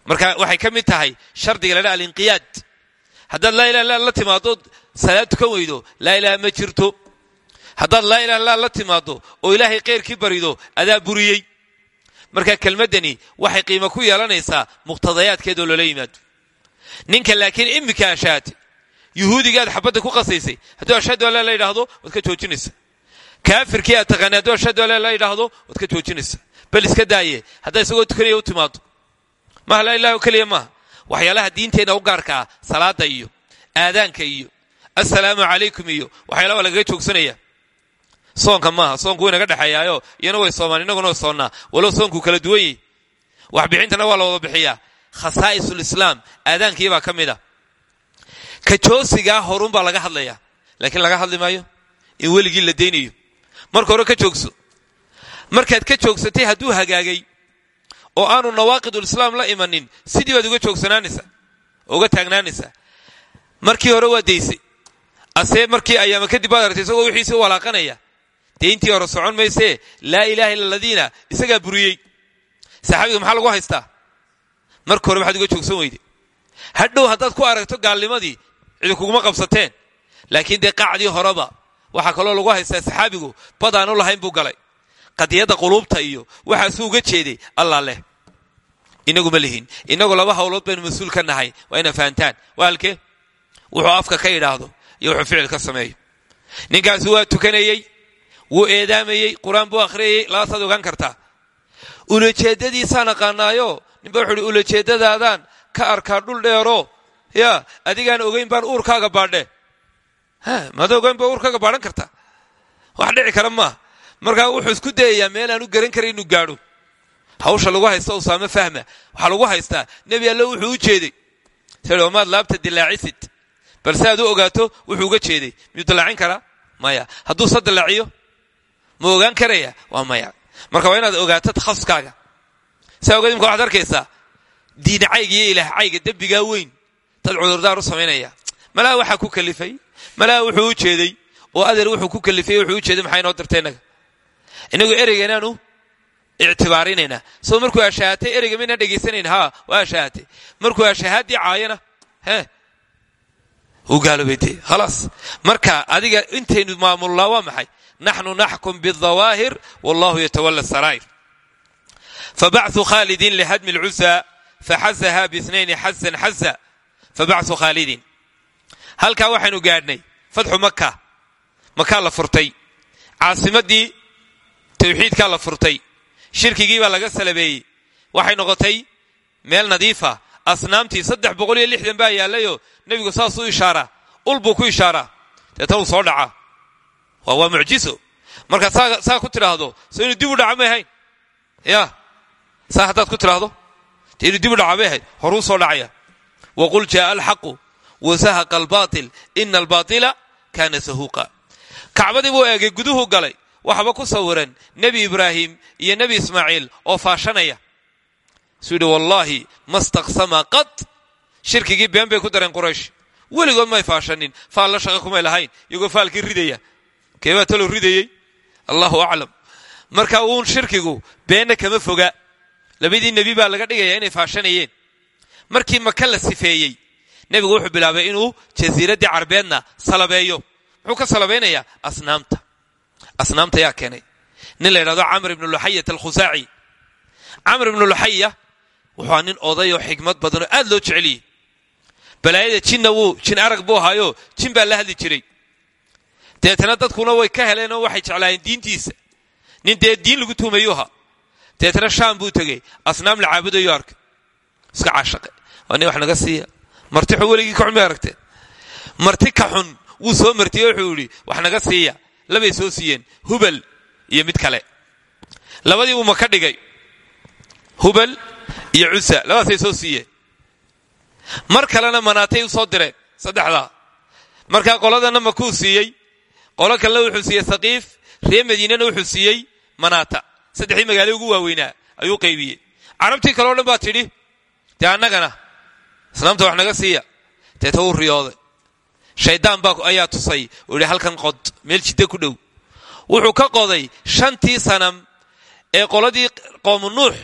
marka waxay ka mid tahay shardiga ladha alinqiyaad. Haddaad laa illa la timaadood salaad tukan weydo laa ilaha ma jirto. Haddaad laa illa la timaado oo ilaahay keyrkii barido adaa buriyey. Marka kelmaddani waxay qiimo ku yeelanaysaa muqhtadayaadkeedoo loola yimaado. Ninka laakiin iminka ashaate yuhuudigaad xabadda ku qasaysay hadduu ashhadu alla la yidhaahdo waad ka joojinaysa kaafirkii aad taqaanay hadduu ashhadu alla la yidhaahdo ka joojinaysa bal iska daaye haddaa isagoo tukanaya u timaado maha laa ilaha keliya maaha waxyaalaha diinteenna u gaarka salaada iyo aadaanka iyo assalaamu calaykum iyo waxyaalaha waa lagaga joogsanaya. Soonka maaha soonku way naga dhexeeyaayo. Iyana way soomaan innaguna way soonnaa. Walow soonku kala duwan yihi waxbixintana waa la wada bixiyaa. Khasaa'isulislaam aadaankiibaa ka mid a. Ka joosigaa horunbaa laga hadlayaa. Laakiin laga hadli maayo? In weligii la daynayo. Marka hore ka joogso. Markaad ka joogsatay hadduu hagaagay oo aanu nawaaqidulislaam la imanin sidii baad uga joogsanaanaysaa uga taagnaanaysaa markii hore waa daysay. Asee markii ayaama kadib baad aragtay isagoo wixiisii walaaqanaya. Dee intii hore socon maysee laa ilaha illa aladiina isagaa buriyey. Saxaabiga maxaa lagu haystaa? Marka hore maxaad uga joogsan weyde. Hadhow haddaad ku aragto gaalnimadii cidi kuguma qabsateen. Laakiin dee qacdii horeba waxaa kaloo lagu haystaa saxaabigu badaanu lahayn buu galay qadiyadda quluubta iyo waxaasuu uga jeeday allah leh. Inagu ma lihin. Inagu laba hawlood baynu mas'uul ka nahay. Waa ina fahantaan. Waa halkee? Wuxuu afka ka idhaahdo iyo wuxuu ficil ka sameeyo ninkaasi waa tukanayey wuu eedaamayey qur'aan buu akhriyayey labaasaad ogaan kartaa. Ulajeedadiisaan aqaanaayo ninba wuxuu uhi ulajeedadaadaan ka arkaa dhul dheero ya adigaan ogeyn baan uurkaaga baadhe. Maada ogeyn baa uurkaaga baadhan kartaa. Wax dhici kara maaha markaa wuxuu isku dayayaa meel aan u garan karay inuu gaadho. Hawsha lagu haysta usaame fahma. Waxaa lagu haystaa nebi alle wuxuu u jeeday. Maad laabta dilaacisid. Balse aad u ogaato wuxuu uga jeeday. Miyuu dilaacin karaa? Maya. Hadduu sa dilaaciyo? Ma ogaan karaya? Waa maya. Marka waa inaad ogaato takhasuskaaga saa ogeed imka waxaad arkaysaa diinacayga iyo ilaahcayga dembigaa weyn. Dad cudurdaar u samaynaya malaha waxaa ku kalifay? Malaha wuxuu u jeeday? Oo adeer wuxuu ku kalifay wuxuu u jeeday maxaa inoo dirtay inagu ereyga inaanu ictibaarinaynaa. Soo markuu ashaahatay ereyga maynaan dhegaysanayn ha waa ashaahatay markuu ashahaaddii caayana he wuu gaaloobay dee marka adiga intaynu maamullaa waa maxay? Naxnu naxkum bidawaahir wallahu yatawala saraa'ir fabacu khaalidin lihadmi lcusa faxasaha biinayn xasan xasa fabacu khaalidin halkaa waxaynu gaadhnay fatxu maka makaa la furtay. Caasimadii tawxiidkaa la furtay shirkigii baa laga salabeeyey. Waxay noqotay meel nadiifa asnaamtii saddex boqol iyo lixdan baa yaallayoo nebigu saasuu ishaaraa ul buu ku ishaaraa deeta uu soo dhacaa waa mucjiso. Markaad saa ku tidhaahdo so inuu dib u dhaca may ahayn? Ya. Saa haddaad ku tidhaahdo dee dib u dhaca may ahayd horuu soo dhacaya. Waqul jaaa alxaqu wasahaqa albaatil ina albaatila kaana sahuuqa kacbadii buu eegay guduhu galay waxba ku sawiran nebi ibraahim iyo nebi ismaaciil oo faashanaya. Suu yidhi wallaahi ma staqsama qad. Shirkigii been bay ku dareen quraysh. Weligood may faashanin faalla shaqa kumay lahayn iyagoo faalkii ridaya. Keebaa talow ridayey? Allahu aclam. Marka uun shirkigu beenna kama foga labadii nebi baa laga dhigayaa inay faashanayeen. Markii maka la sifeeyey nebigu wuxuu bilaabay inuu jasiiraddii carbeedna salabeeyo. Muxuu ka salabaynayaa asnaamta asnaamta yaa keenay. Nin la yidhahdo camr ibnu luxayat alkhusaaci camr ibnu luxaya wuxuu nin odayoo xigmad badanoo aad loo jeceliyey balaayada jinna wuu jin arag buu ahaayo jin baa la hadli jiray. Deetana dadkuna way ka heleenoo waxay jeclaayeen diintiisa. Nin dee diin lagu tuumayuu ahaa deetana shaam buu tegey. Asnaam la caabudayo arkay iska caashaqe. Waa wax naga siiya. Marti xun weligii ka xun ka xun wuu soo martiyey wax naga siiya labay soo siiyeen hubal iyo mid kale. Labadii buu maka dhigay. Hubal iyo cusa labadaasay soo siiyeen. Mar kalena manaatay u soo direen saddexdaa markaa qoladana makuu siiyey qolo kalena wuxuu siiyey thaqiif reer madiinana wuxuu siiyey manaata. Saddexdii magaalo ugu waaweynaa ayuu qaybiyey. Carabtii kaleo dhan baa tidhi dee annagana islaamta wax naga siiya? Deeta wuu riyooday shaydaan baa ayaa tusay. Uu yidhi halkan qod meel jidda ku dhow. Wuxuu ka qoday shantii sanam ee qoladii qoomu nuux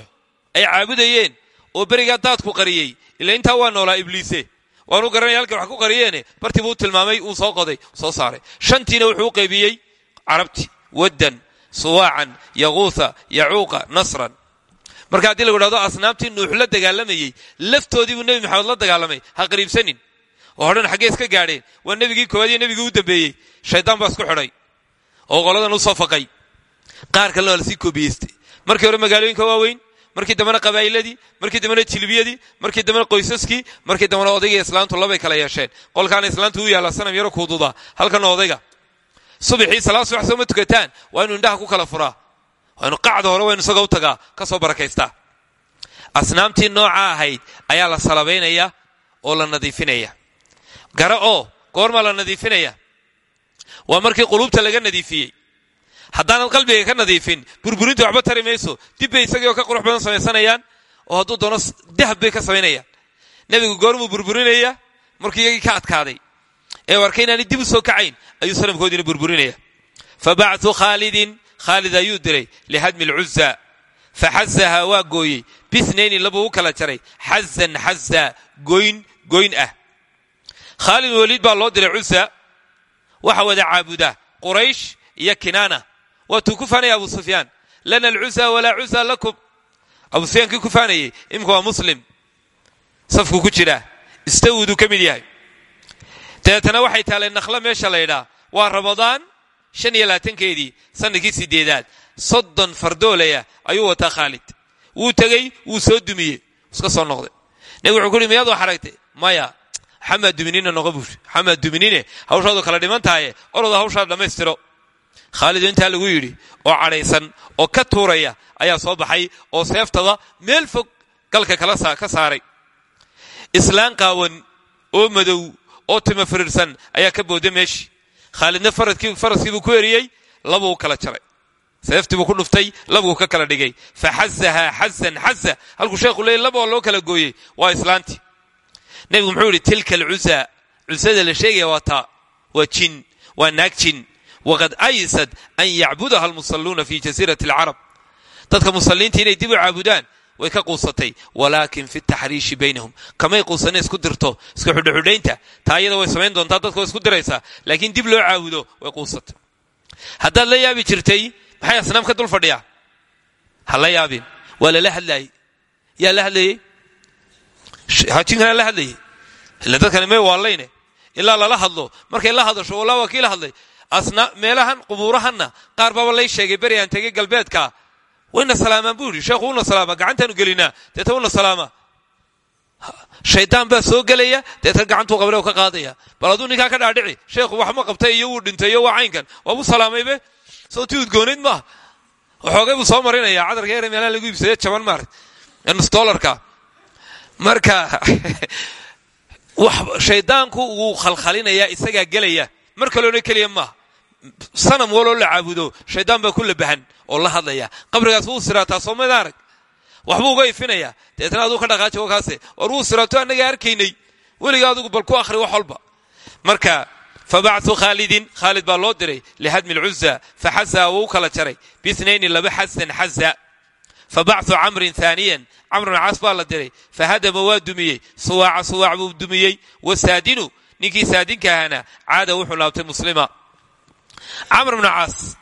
ay caabudayeen oo berigaa daadku qariyey. Ila intaa waa noolaa ibliise. Waanu garanaya halkay wax ku qariyeene bartii buu tilmaamay uu soo qoday soo saaray. Shantiina wuxuu u qaybiyey carabti waddan suwaacan yaquutha yacuuqa nasran. Marka haddii lagu dhahdo asnaamtii nuux la dagaalamayey laftoodii buu nebi maxamed la dagaalamay. Ha qariibsanin oo hodhan iska gaadheen waa nebigii koowaad iyo nebigii u dambeeyey shaydaan baa isku xidhay oo qoladan u soo faqay qaar kalena waa la sii koobiyeystay markii hore magaalooyinka waaweyn markii dambena qabaa'iladii markii dambena jilbiyadii markii dambena qoysaskii markii dambena odayga islaantu labay kala yeesheen qolkaana islaantu u yaalla sanam yaro kuududaa halkana odayga subaxii salaad subax sooma tukataan waa inu indhaha ku kala furaa waa inu qacda hore waa inu isaga u tagaa ka soo barakaystaa asnaamtii nooca ahayd ayaa la salabaynaya oo la nadiifinaya gara oo goormaa la nadiifinaya. Waa markii quluubta laga nadiifiyey. Haddaanad qalbiga ka nadiifin burburinta waxba tari mayso. Dib bay isagii oo ka qurux badan samaysanayaan oo hadduu doono dahab bay ka samaynayaan. Nebigu goormuu burburinaya markuu iyagii ka adkaaday. Ee inaanay dib u soo kacayn ayuu sanamkoodiina burburinaya. Fabactu khaalidin khaalid ayuu diray lihadmi lcuza faxazaha waa gooyey. Bisnayni labuu u kala jaray. Xazan xaza goyn goyn ah khaalid waliid baa loo diray cusa waxa wada caabuda quraysh iyo kinaana. Waatuu ku faanaya abu sufyaan. Lana alcusa walaa cusa lakum. Abu sufyaankii ku faanayey imika waa muslim. Safku ku jira. Istawuduu ka mid yahay. Dabeetana waxay taaleen nakhlo meesha laydhaa waa ramadaan shan iyo labaatankeedii sannadkii sideedaad soddon fardoolaya ayuu wataa khaalid xamaa duminina noqo buuri. Xamaa duminine hawshaadu kala dhiman tahaye oroda hawshaa dhammaystiro khaalid lagu yidhi oo cadhaysan oo ka tuuraya ayaa soo baxay oo seeftada meel fog galka ka saaray. Islaan qaawan oo madow oo tima firiirsan ayaa ka booday meeshii khaalidna faraskiibuu ku eriyey labuu kala jaray. Seeftiibuu ku dhuftay labuu ka kala dhigay. Fa xazahaa xazan xaza halkuu sheekhu leeyay laba oo loo kala gooyey waa islaantii nebigu muxuu yidhi tilka alcusaa cusada la sheegaya waa taa waa jin waa naag jin. Waqad aysad an yacbudaha almusalluuna fi jasiirati alcarab dadka musalliinta inay dib u caabudaan way ka quusatay. Walaakin fi taxriishi baynahum. Kamay quusane isku dirto isku xudhoxudhaynta taa way samayn doontaa dadka isku diraysaa. Laakiin dib loo caabudo way quusatay. Haddaad la yaabi jirtay maxay asnaam dul fadhiyaa? Ha la yaabin. Waa lala jinkanaa la hadlayey ila dadkani may waalayne ilaa lala hadlo. Markay la hadasho wallah waa hadlay. Asna meelahan qubuurahanna qaar baaba sheegay beri aan tegey galbeedka. Wayna salaamaan buu yidhi salaama gacantaanu gelinaa. Deeta salaama? Shaydaan baa soo gelaya deeta gacantuu qabre ka qaadaya. Bal aduu ka dhaadhici. Sheekhu waxma qabtay iyo wuu dhintay iyo waa caynkan. Waabuu salaamaybe soo ti udgoonayd maaha waxoogay buu soo marinaya cadarka meelaha lagu iibsade jaban maarag nus dolarka marka shaydaanku wuu khalkhalinayaa isagaa gelaya mar kaloona keliya maaha sanam waloo la caabudo shaydaan baa ku labahan oo la hadlaya. Qabrigaas wuu siraataa arag. Waxbuu uga ifinaya. Deetna aduu ka dhaqaajo kaase. War wuu siraato annagaa arkaynay weliga adugu bal akhri wax walba. Marka fabacuu khaalidin khaalid baa loo diray lihadmi lcuza faxazaa wuu kala jaray. Biinayni laba xasan xaza fabacuu camrin aaniyan camrun caas baa la diray fahadama waa dumiyey suwaaca suwaac buu dumiyey wasaadinu ninkii saadinka ahana caada wuxuu laabtay muslima camr bnu caas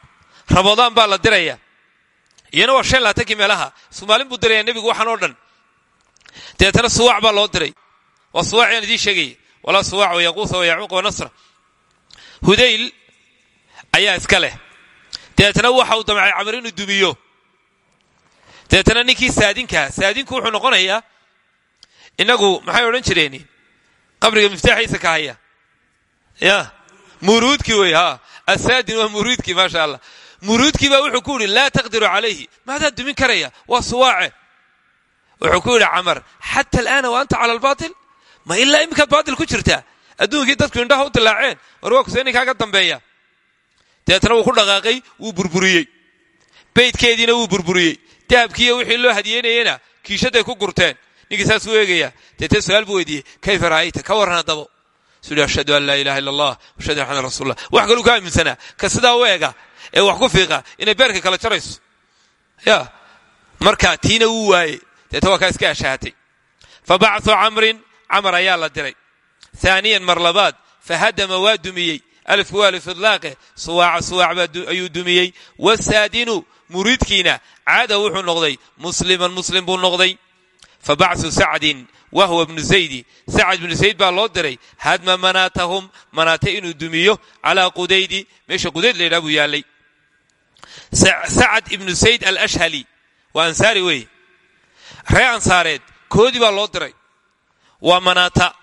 rabadaan baa la diraya iyana waa shan laatankii meelaha somaalin buu diraya nebigu waxaan oo dhan dabeetana suwaac baa loo diray waa suwaac ayaa iska leh dabeetana waxa uu damcay camr dumiyo dabeetana ninkii saadinkaa saadinku wuxuu noqonayaa inagu maxay odhan jireen? Qabriga miftaaxiisa ka haya. Ya muruudkii wey ha asaadin waa muruudkii maasha allah muruudkii baa wuxuu ku yidhi laa taqdiru calayhi. Maadaa dumin karaya waa suwaace. Wuxuu ku yidhi camar xata alaana wa anta cala albaatil? Ma ilaa iminkaad baatil ku jirtaa adduunkii dadku indhaha u dilaaceen war waa kusee ninkaaga dambeeya. Dabeetana wuu ku dhaqaaqay wuu burburiyey. Beydkeediina wuu burburiyey dahabkiiyo wixii loo hadiyeynayena kiishaday ku gurteen. Ninkii saasuu eegaya deetee su'aal buu weydiiyey. Kayfa ra'ayta? Ka warran haddabo suu ashhadu an laa ilaha illa allah ashhadu maxamed rasuulullah. Wax kaluu ka aaminsanaa ka sidaa u eega ee wax ku fiiqa inay beerka kala jarayso. Ya marka tiina wuu waayey. Deeta waa iska ashaahatay fa bacuu camrin camar ayaa la diray. Aaniyan mar labaad fahadama waa dumiyey. Alifku waa alifidlaaqe suwaaca suwaac ayuu dumiyey. Wasaadinu muriidkiina caada wuxuu noqday musliman muslim buu noqday. Fa bacuu sacdin wahwa bnu zaydi. Sacad bnu zayd baa loo diray hadma manaatahum manaate inuu dumiyo calaa qudaydi. Meesha qudayd laydhaha buu yaallay sacad ibnu zayd alashhali waa ansaari weeye. Ree ansaareed koodii baa loo diray. Waa manaata.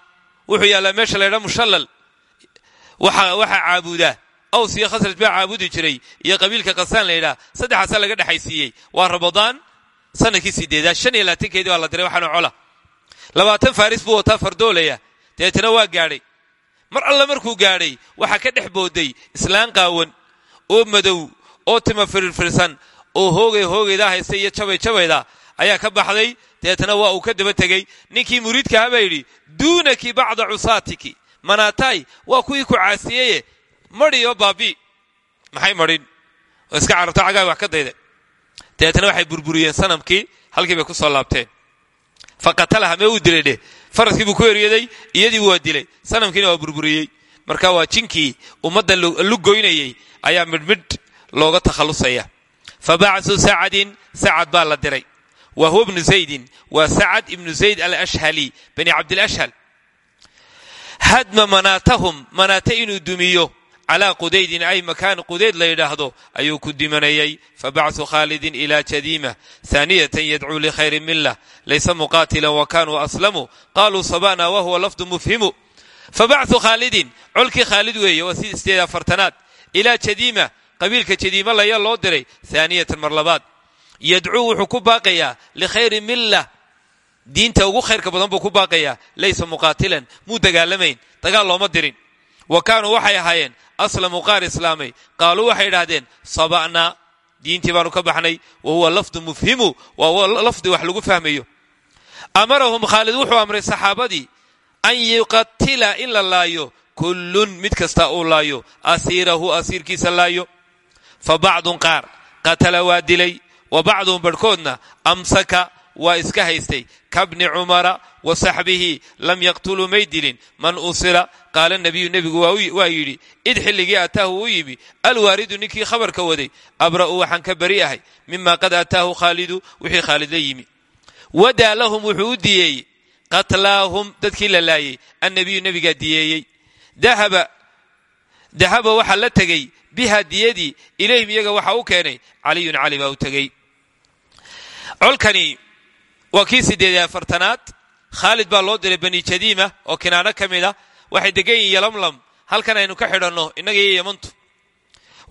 Wuxuu yaallaa meesha laydhaha mushallal. Waxaa caabudaa aws iyo khasraj baa caabudi jiray iyo qabiilka qasaan laydhaha saddexaasaa laga dhexaysiiyey. Waa rabadaan sannadkii sideedaad shan iyo labaatankeedii baa la diray waxaana cola. Labaatan faris buu wataa fardoolaya. Dabeetana waa gaadhay. Mar alle markuu gaadhay waxaa ka dhex booday islaan qaawan oo madow oo tima firirfirsan oo hoogay hoogaydaa haysta iyo jabay jabayda ayaa ka baxday. Dabeetana waa uu ka daba tegey. Ninkii muriidkaha baa yidhi duunaki bacda cusaatiki manaataay waa kuwii ku caasiyeye madi oo baabi. Maxay madhin? Oo iska cararto cagaay wax ka dayda dabeetana waxay burburiyeen sanamkii halkii bay ku soo laabteen. Fa qatalaha mee uu dilay dheh? Faraskii ku eryaday iyadiibu waa dilay. Sanamkiina waa burburiyey. Marka waa jinkii ummadda lugoynayey ayaa midhmidh looga takhallusaya fa bacasuu sacadin sacad baa la diray. Wa huwa bnu zaydin. Waa sacad ibnu zayd alashhali bani cabdilashhal hadma manaatahum manaate inuu dumiyo calaa qudaydin ay makaan qudayd la yidhaahdo ayuu ku dimanayay. Fabacuu khaalidin ila jadiima haaniyatan yadcuu likhayri millah laysa muqaatilan wa kanuu aslamuu qaluu sabana wahuwa lafdu mufhimu. Fabacuu khaalidin colkii khaalid weeye waa si sideed afartanaad ilaa jadiima qabiilka jadiima laya loo diray haaniyatan mar labaad. Yadcuu wuxuu ku baaqayaa likhayri milla diinta ugu khayrka badan buu ku baaqayaa laysa muqaatilan muu dagaalamayn dagaal looma dirin wa kaanuu waxay ahaayeen aslamuu qaar islaamay. Qaaluu waxay idhaahdeen saba'naa diintii baanu ka baxnay wa huwa lafdu mufhimu waa lafdi wax lagu fahmayo amarahum khaalid wuxuu amray saxaabadii an yuqatila in la laayo kullun mid kasta uu laayo asiirahu asiirkiisa laayo. Fa bacdun qaar qatala waa dilay wa bacduhum barhkoodna amsaka waa iska haystay. Kabni cumara wa saxbihi lam yaqtuluu may dilin man usila qaala nabiyu nebigu waa yidhi id xilligii ataahu u yimi alwaaridu ninkii khabarka waday abra'u waxaan ka beri ahay mima qad ataahu khaalidu wixii khaalid la yimi. Wadaa lahum wuxuu u diyeeyey qatlaahum dadkii la laayey annabiyu nebigaa diyeeyey. Dahaba waxaa la tegey biha diyadii ilayhim u keenay caliyun cali baa u tegey waa kii sideed afartanaad khaalid baa loo diray bani jadiima oo kinaano ka mid a waxay degan yihiin yalamlam halkan aynu ka xidhanno innaga iyo yamantu.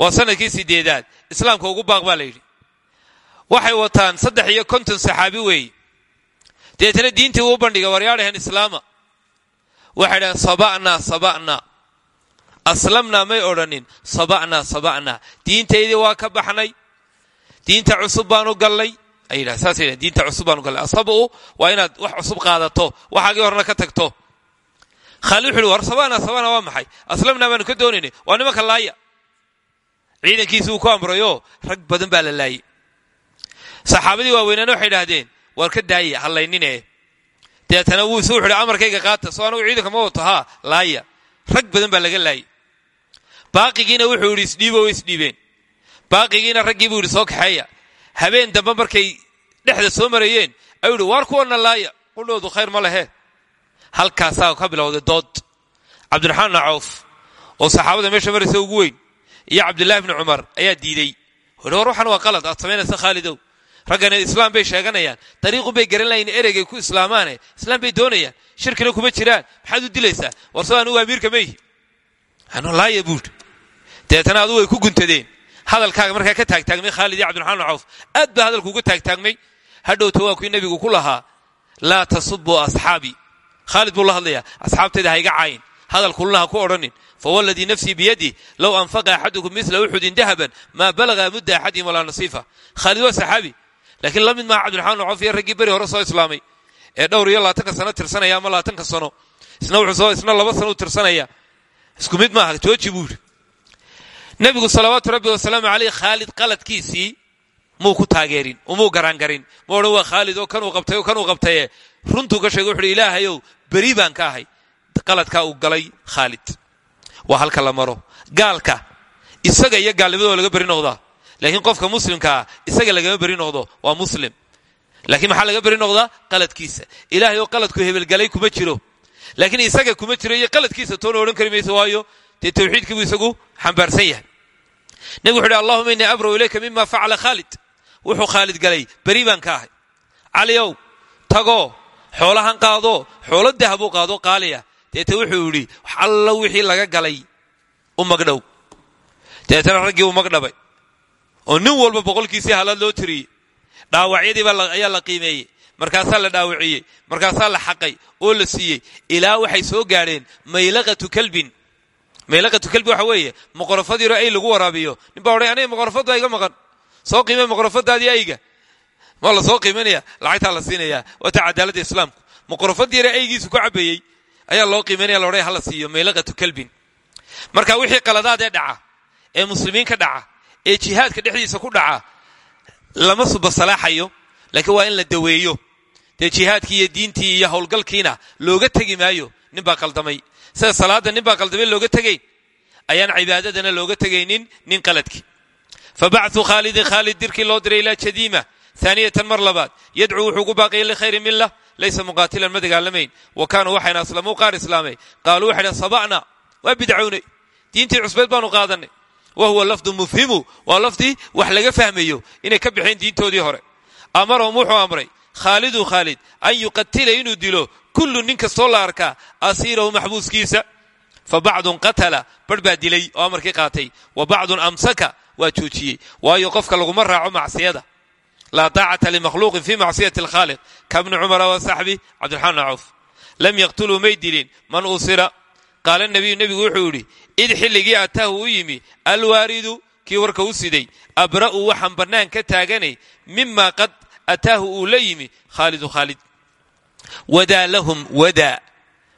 Waa sannadkii sideedaad islaamka ugu baaq baa la yidhi. Waxay wataan saddex iyo konton saxaabi weeye deetana diintii uu bandhigay waryaadhahan islaama. Waxay dhahen saba'naa saba'naa aslamnaa may odhanin saba'naa saba'naa diintaydii waa ka baxnay. Diinta cusub baanu gallay ay yidhaha diinta cusub baanu gallay asabu waa inaad wax cusub qaadato waxaagii horena ka tagto. Khaalid wuxu uhi war saba'naa saba'naa waa maxay? Aslamnaa baanu ka doonaynay waa nimanka laaya. Ciidankiisi ku amrayoo rag badan baa la laayay. Saxaabadii waaweynaana waxay idhaahdeen waar ka daaya hallaynine deetana wuu isu wuxu hi amarkayga qaata soo anagu ciidanka ma wato haa laaya. Rag badan baa laga laayay. Baaqigiina wuxuu yidhi isdhiibo way isdhiibeen baaqigiina raggii buu soo kaxeeya. Habeen dambe markay dhexda soo marayeen. Ayuu yidhi waar kuwana laaya qudhoodu khayr ma lehe halkaasaa ka bilowday dood. Cabdiraxmaan bn cawf oo saxaabada meesha maraysa ugu weyn iyo cabdillahi bni cumar ayaa diidey. Wuhi war waa qalad aad samaynaysa khaalidow. Raggani islaam bay sheeganayaan. Dariiqun bay garan lahayn ereyga ku islaamaane islaam bay doonayaan. Shirkina kuma jiraan. Maxaad u dilaysaa? War soo anugu amiirka mayhi laaya buudh deetana adugu way ku guntadeen. Hadalkaaga markaa ka taagtaagmay khaalid iyo cabdiraxmaan bn cawf. Hadalku uga taagtaagmay hadhowta waa kuwii nebigu ku lahaa laa tasubuu asxaabii khaalid buu la hadlayaa asxaabtayda ha iga caayin hadal kululaha ku odhanin. Fawladii nafsii biyadih low anfaqa axadukum mila uxudin dahaban maa balaga mudda axadihim walaa nasiifa. Khaalid waa saxaabi laakiin la mid maaha cabdiraxmaan bn cawf iyo raggii beri hore soo islaamay ee dhowr iyo labaatanka sano tirsanaya ama labaatanka sano isna wuxuu isna laba sano u tirsanaya. Isku mid maaha jooji buu yidhi. Nebigu salawaatu rabbi wasalaamu caleyh khaalid qaladkiisii muu ku taageerin umuu garaangarin ma odhan waa khaalid oo kanuu qabtay oo kanuu qabtaye runtuu ka sheegay wuxuuhi ilaahayow beri baan ka ahay qaladkaa uu galay khaalid waa halka la maro gaalka isaga iyo gaalnimadoo laga beri noqdaa laakiin qofka muslimkaa isaga lagama beri noqdo waa muslim laakiin maxaa laga beri noqdaa qaladkiisa ilaahay oo qaladku hebelgalay kuma jiro laakiin isaga kuma jiro iyo qaladkiisa toona odhan kari waayo dee tawxiidkii buu isagu xambaarsan yahay nebigu wuxu uhi allahuma innii abra'u ilayka mima facala khaalid wuxuu khaalid galay beri baan ka ahay. Caliow tagoo xoolahan qaado xoolo dahabuu qaado qaaliya. Deeta wuxuu yidhi wax alla wixii laga galay u magdhow. Deetana raggii u oo nin walba boqolkiisii halaad loo tiriyey dhaawacyadiiba ayaa la qiimeeyey. Markaasaa la dhaawaciyey markaasaa la xaqay oo la siiyey. Ilaa waxay soo gaadheen maylaqatu kalbin. Maylaqatu kalbi waxa weeye moqorofad yaro ay lagu waraabiyo. Nin baa odhay aniga moqorofadda iga maqan soo qiime moqorofadaadii ayga? La soo qiimanaya? Lacagtaa la siinaya waata cadaaladda islaamku? Yaro aygiisu ku cabeeyey ayaa loo qiimaynaya la odhay hala siiyo maylaqatu kalbin marka wixii qaladaadee dhaca ee muslimiin ka dhaca ee jihaadka dhexdiisa ku dhaca lama subasalaaxayo laakiin waa in la daweeyo. Dee jihaadkii diintii iyo howlgalkiina looga tegi maayo nin baa qaldamay. Sida salaadda nin baa qaldamay looga tegayn. Ayaan cibaadadana looga tegaynin nin qaladkii fa bacuu khaalidin khaalid dirkii loo diray ilaa jadiima aaniyatan mar labaad yadcuu wuxuu ku baaqiyay likhayri milla laysa muqaatilan ma dagaalamayn wa kaanuu waxayna aslamuu qaar islaamay qaaluu waxay dhahn saba'na waa bidcownay diintii cusbeed baanu qaadanay wa huwa lafdu mufhimu waa lafdii wax laga fahmayo inay ka baxeen diintoodii hore amarahum wuxuu amray khaalidun khaalid an yuqatila inuu dilo kullu nin kastoo la arkaa asiirahu waa joojiyey waayo qofka laguma raaco macsiyada. Laa taacata limakhluuqin fi macsiyati alkhaaliq. Ka bni cumara wa saxbi cabdiraxmaan cawf. Lam yaqtuluu may dilin. Man usira. Qaala nabiyu nebigu wuxuu yidhi id xilligii ataahu u yimi. Alwaaridu kii warka u abra'u waxaan bannaan ka taaganay. Mima qad ataahu uu la yimi. Khaalidu lahum wadaa.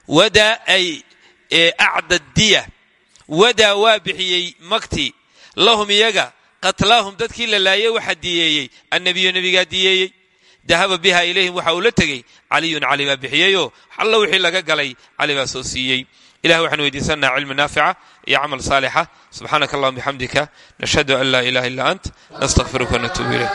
Wadaa ay acda diya. Wadaa waa bixiyey lahum iyaga qatlaahum dadkii la laayay waxaa diyeeyey annabiyu nebigaa diyeeyey. Dahaba biha ilayhim waxa uu la tegey caliyun cali baa bixiyeyoo xallo wixii laga galay cali baa soo siiyey. Ilahi waxaan weydiisanaa cilmi naafica iyo camal saalixa. Subxaanaka allahuma bixamdika nashhadu an laa ilaha illa ant nastakfiruka wanatuubu ilayk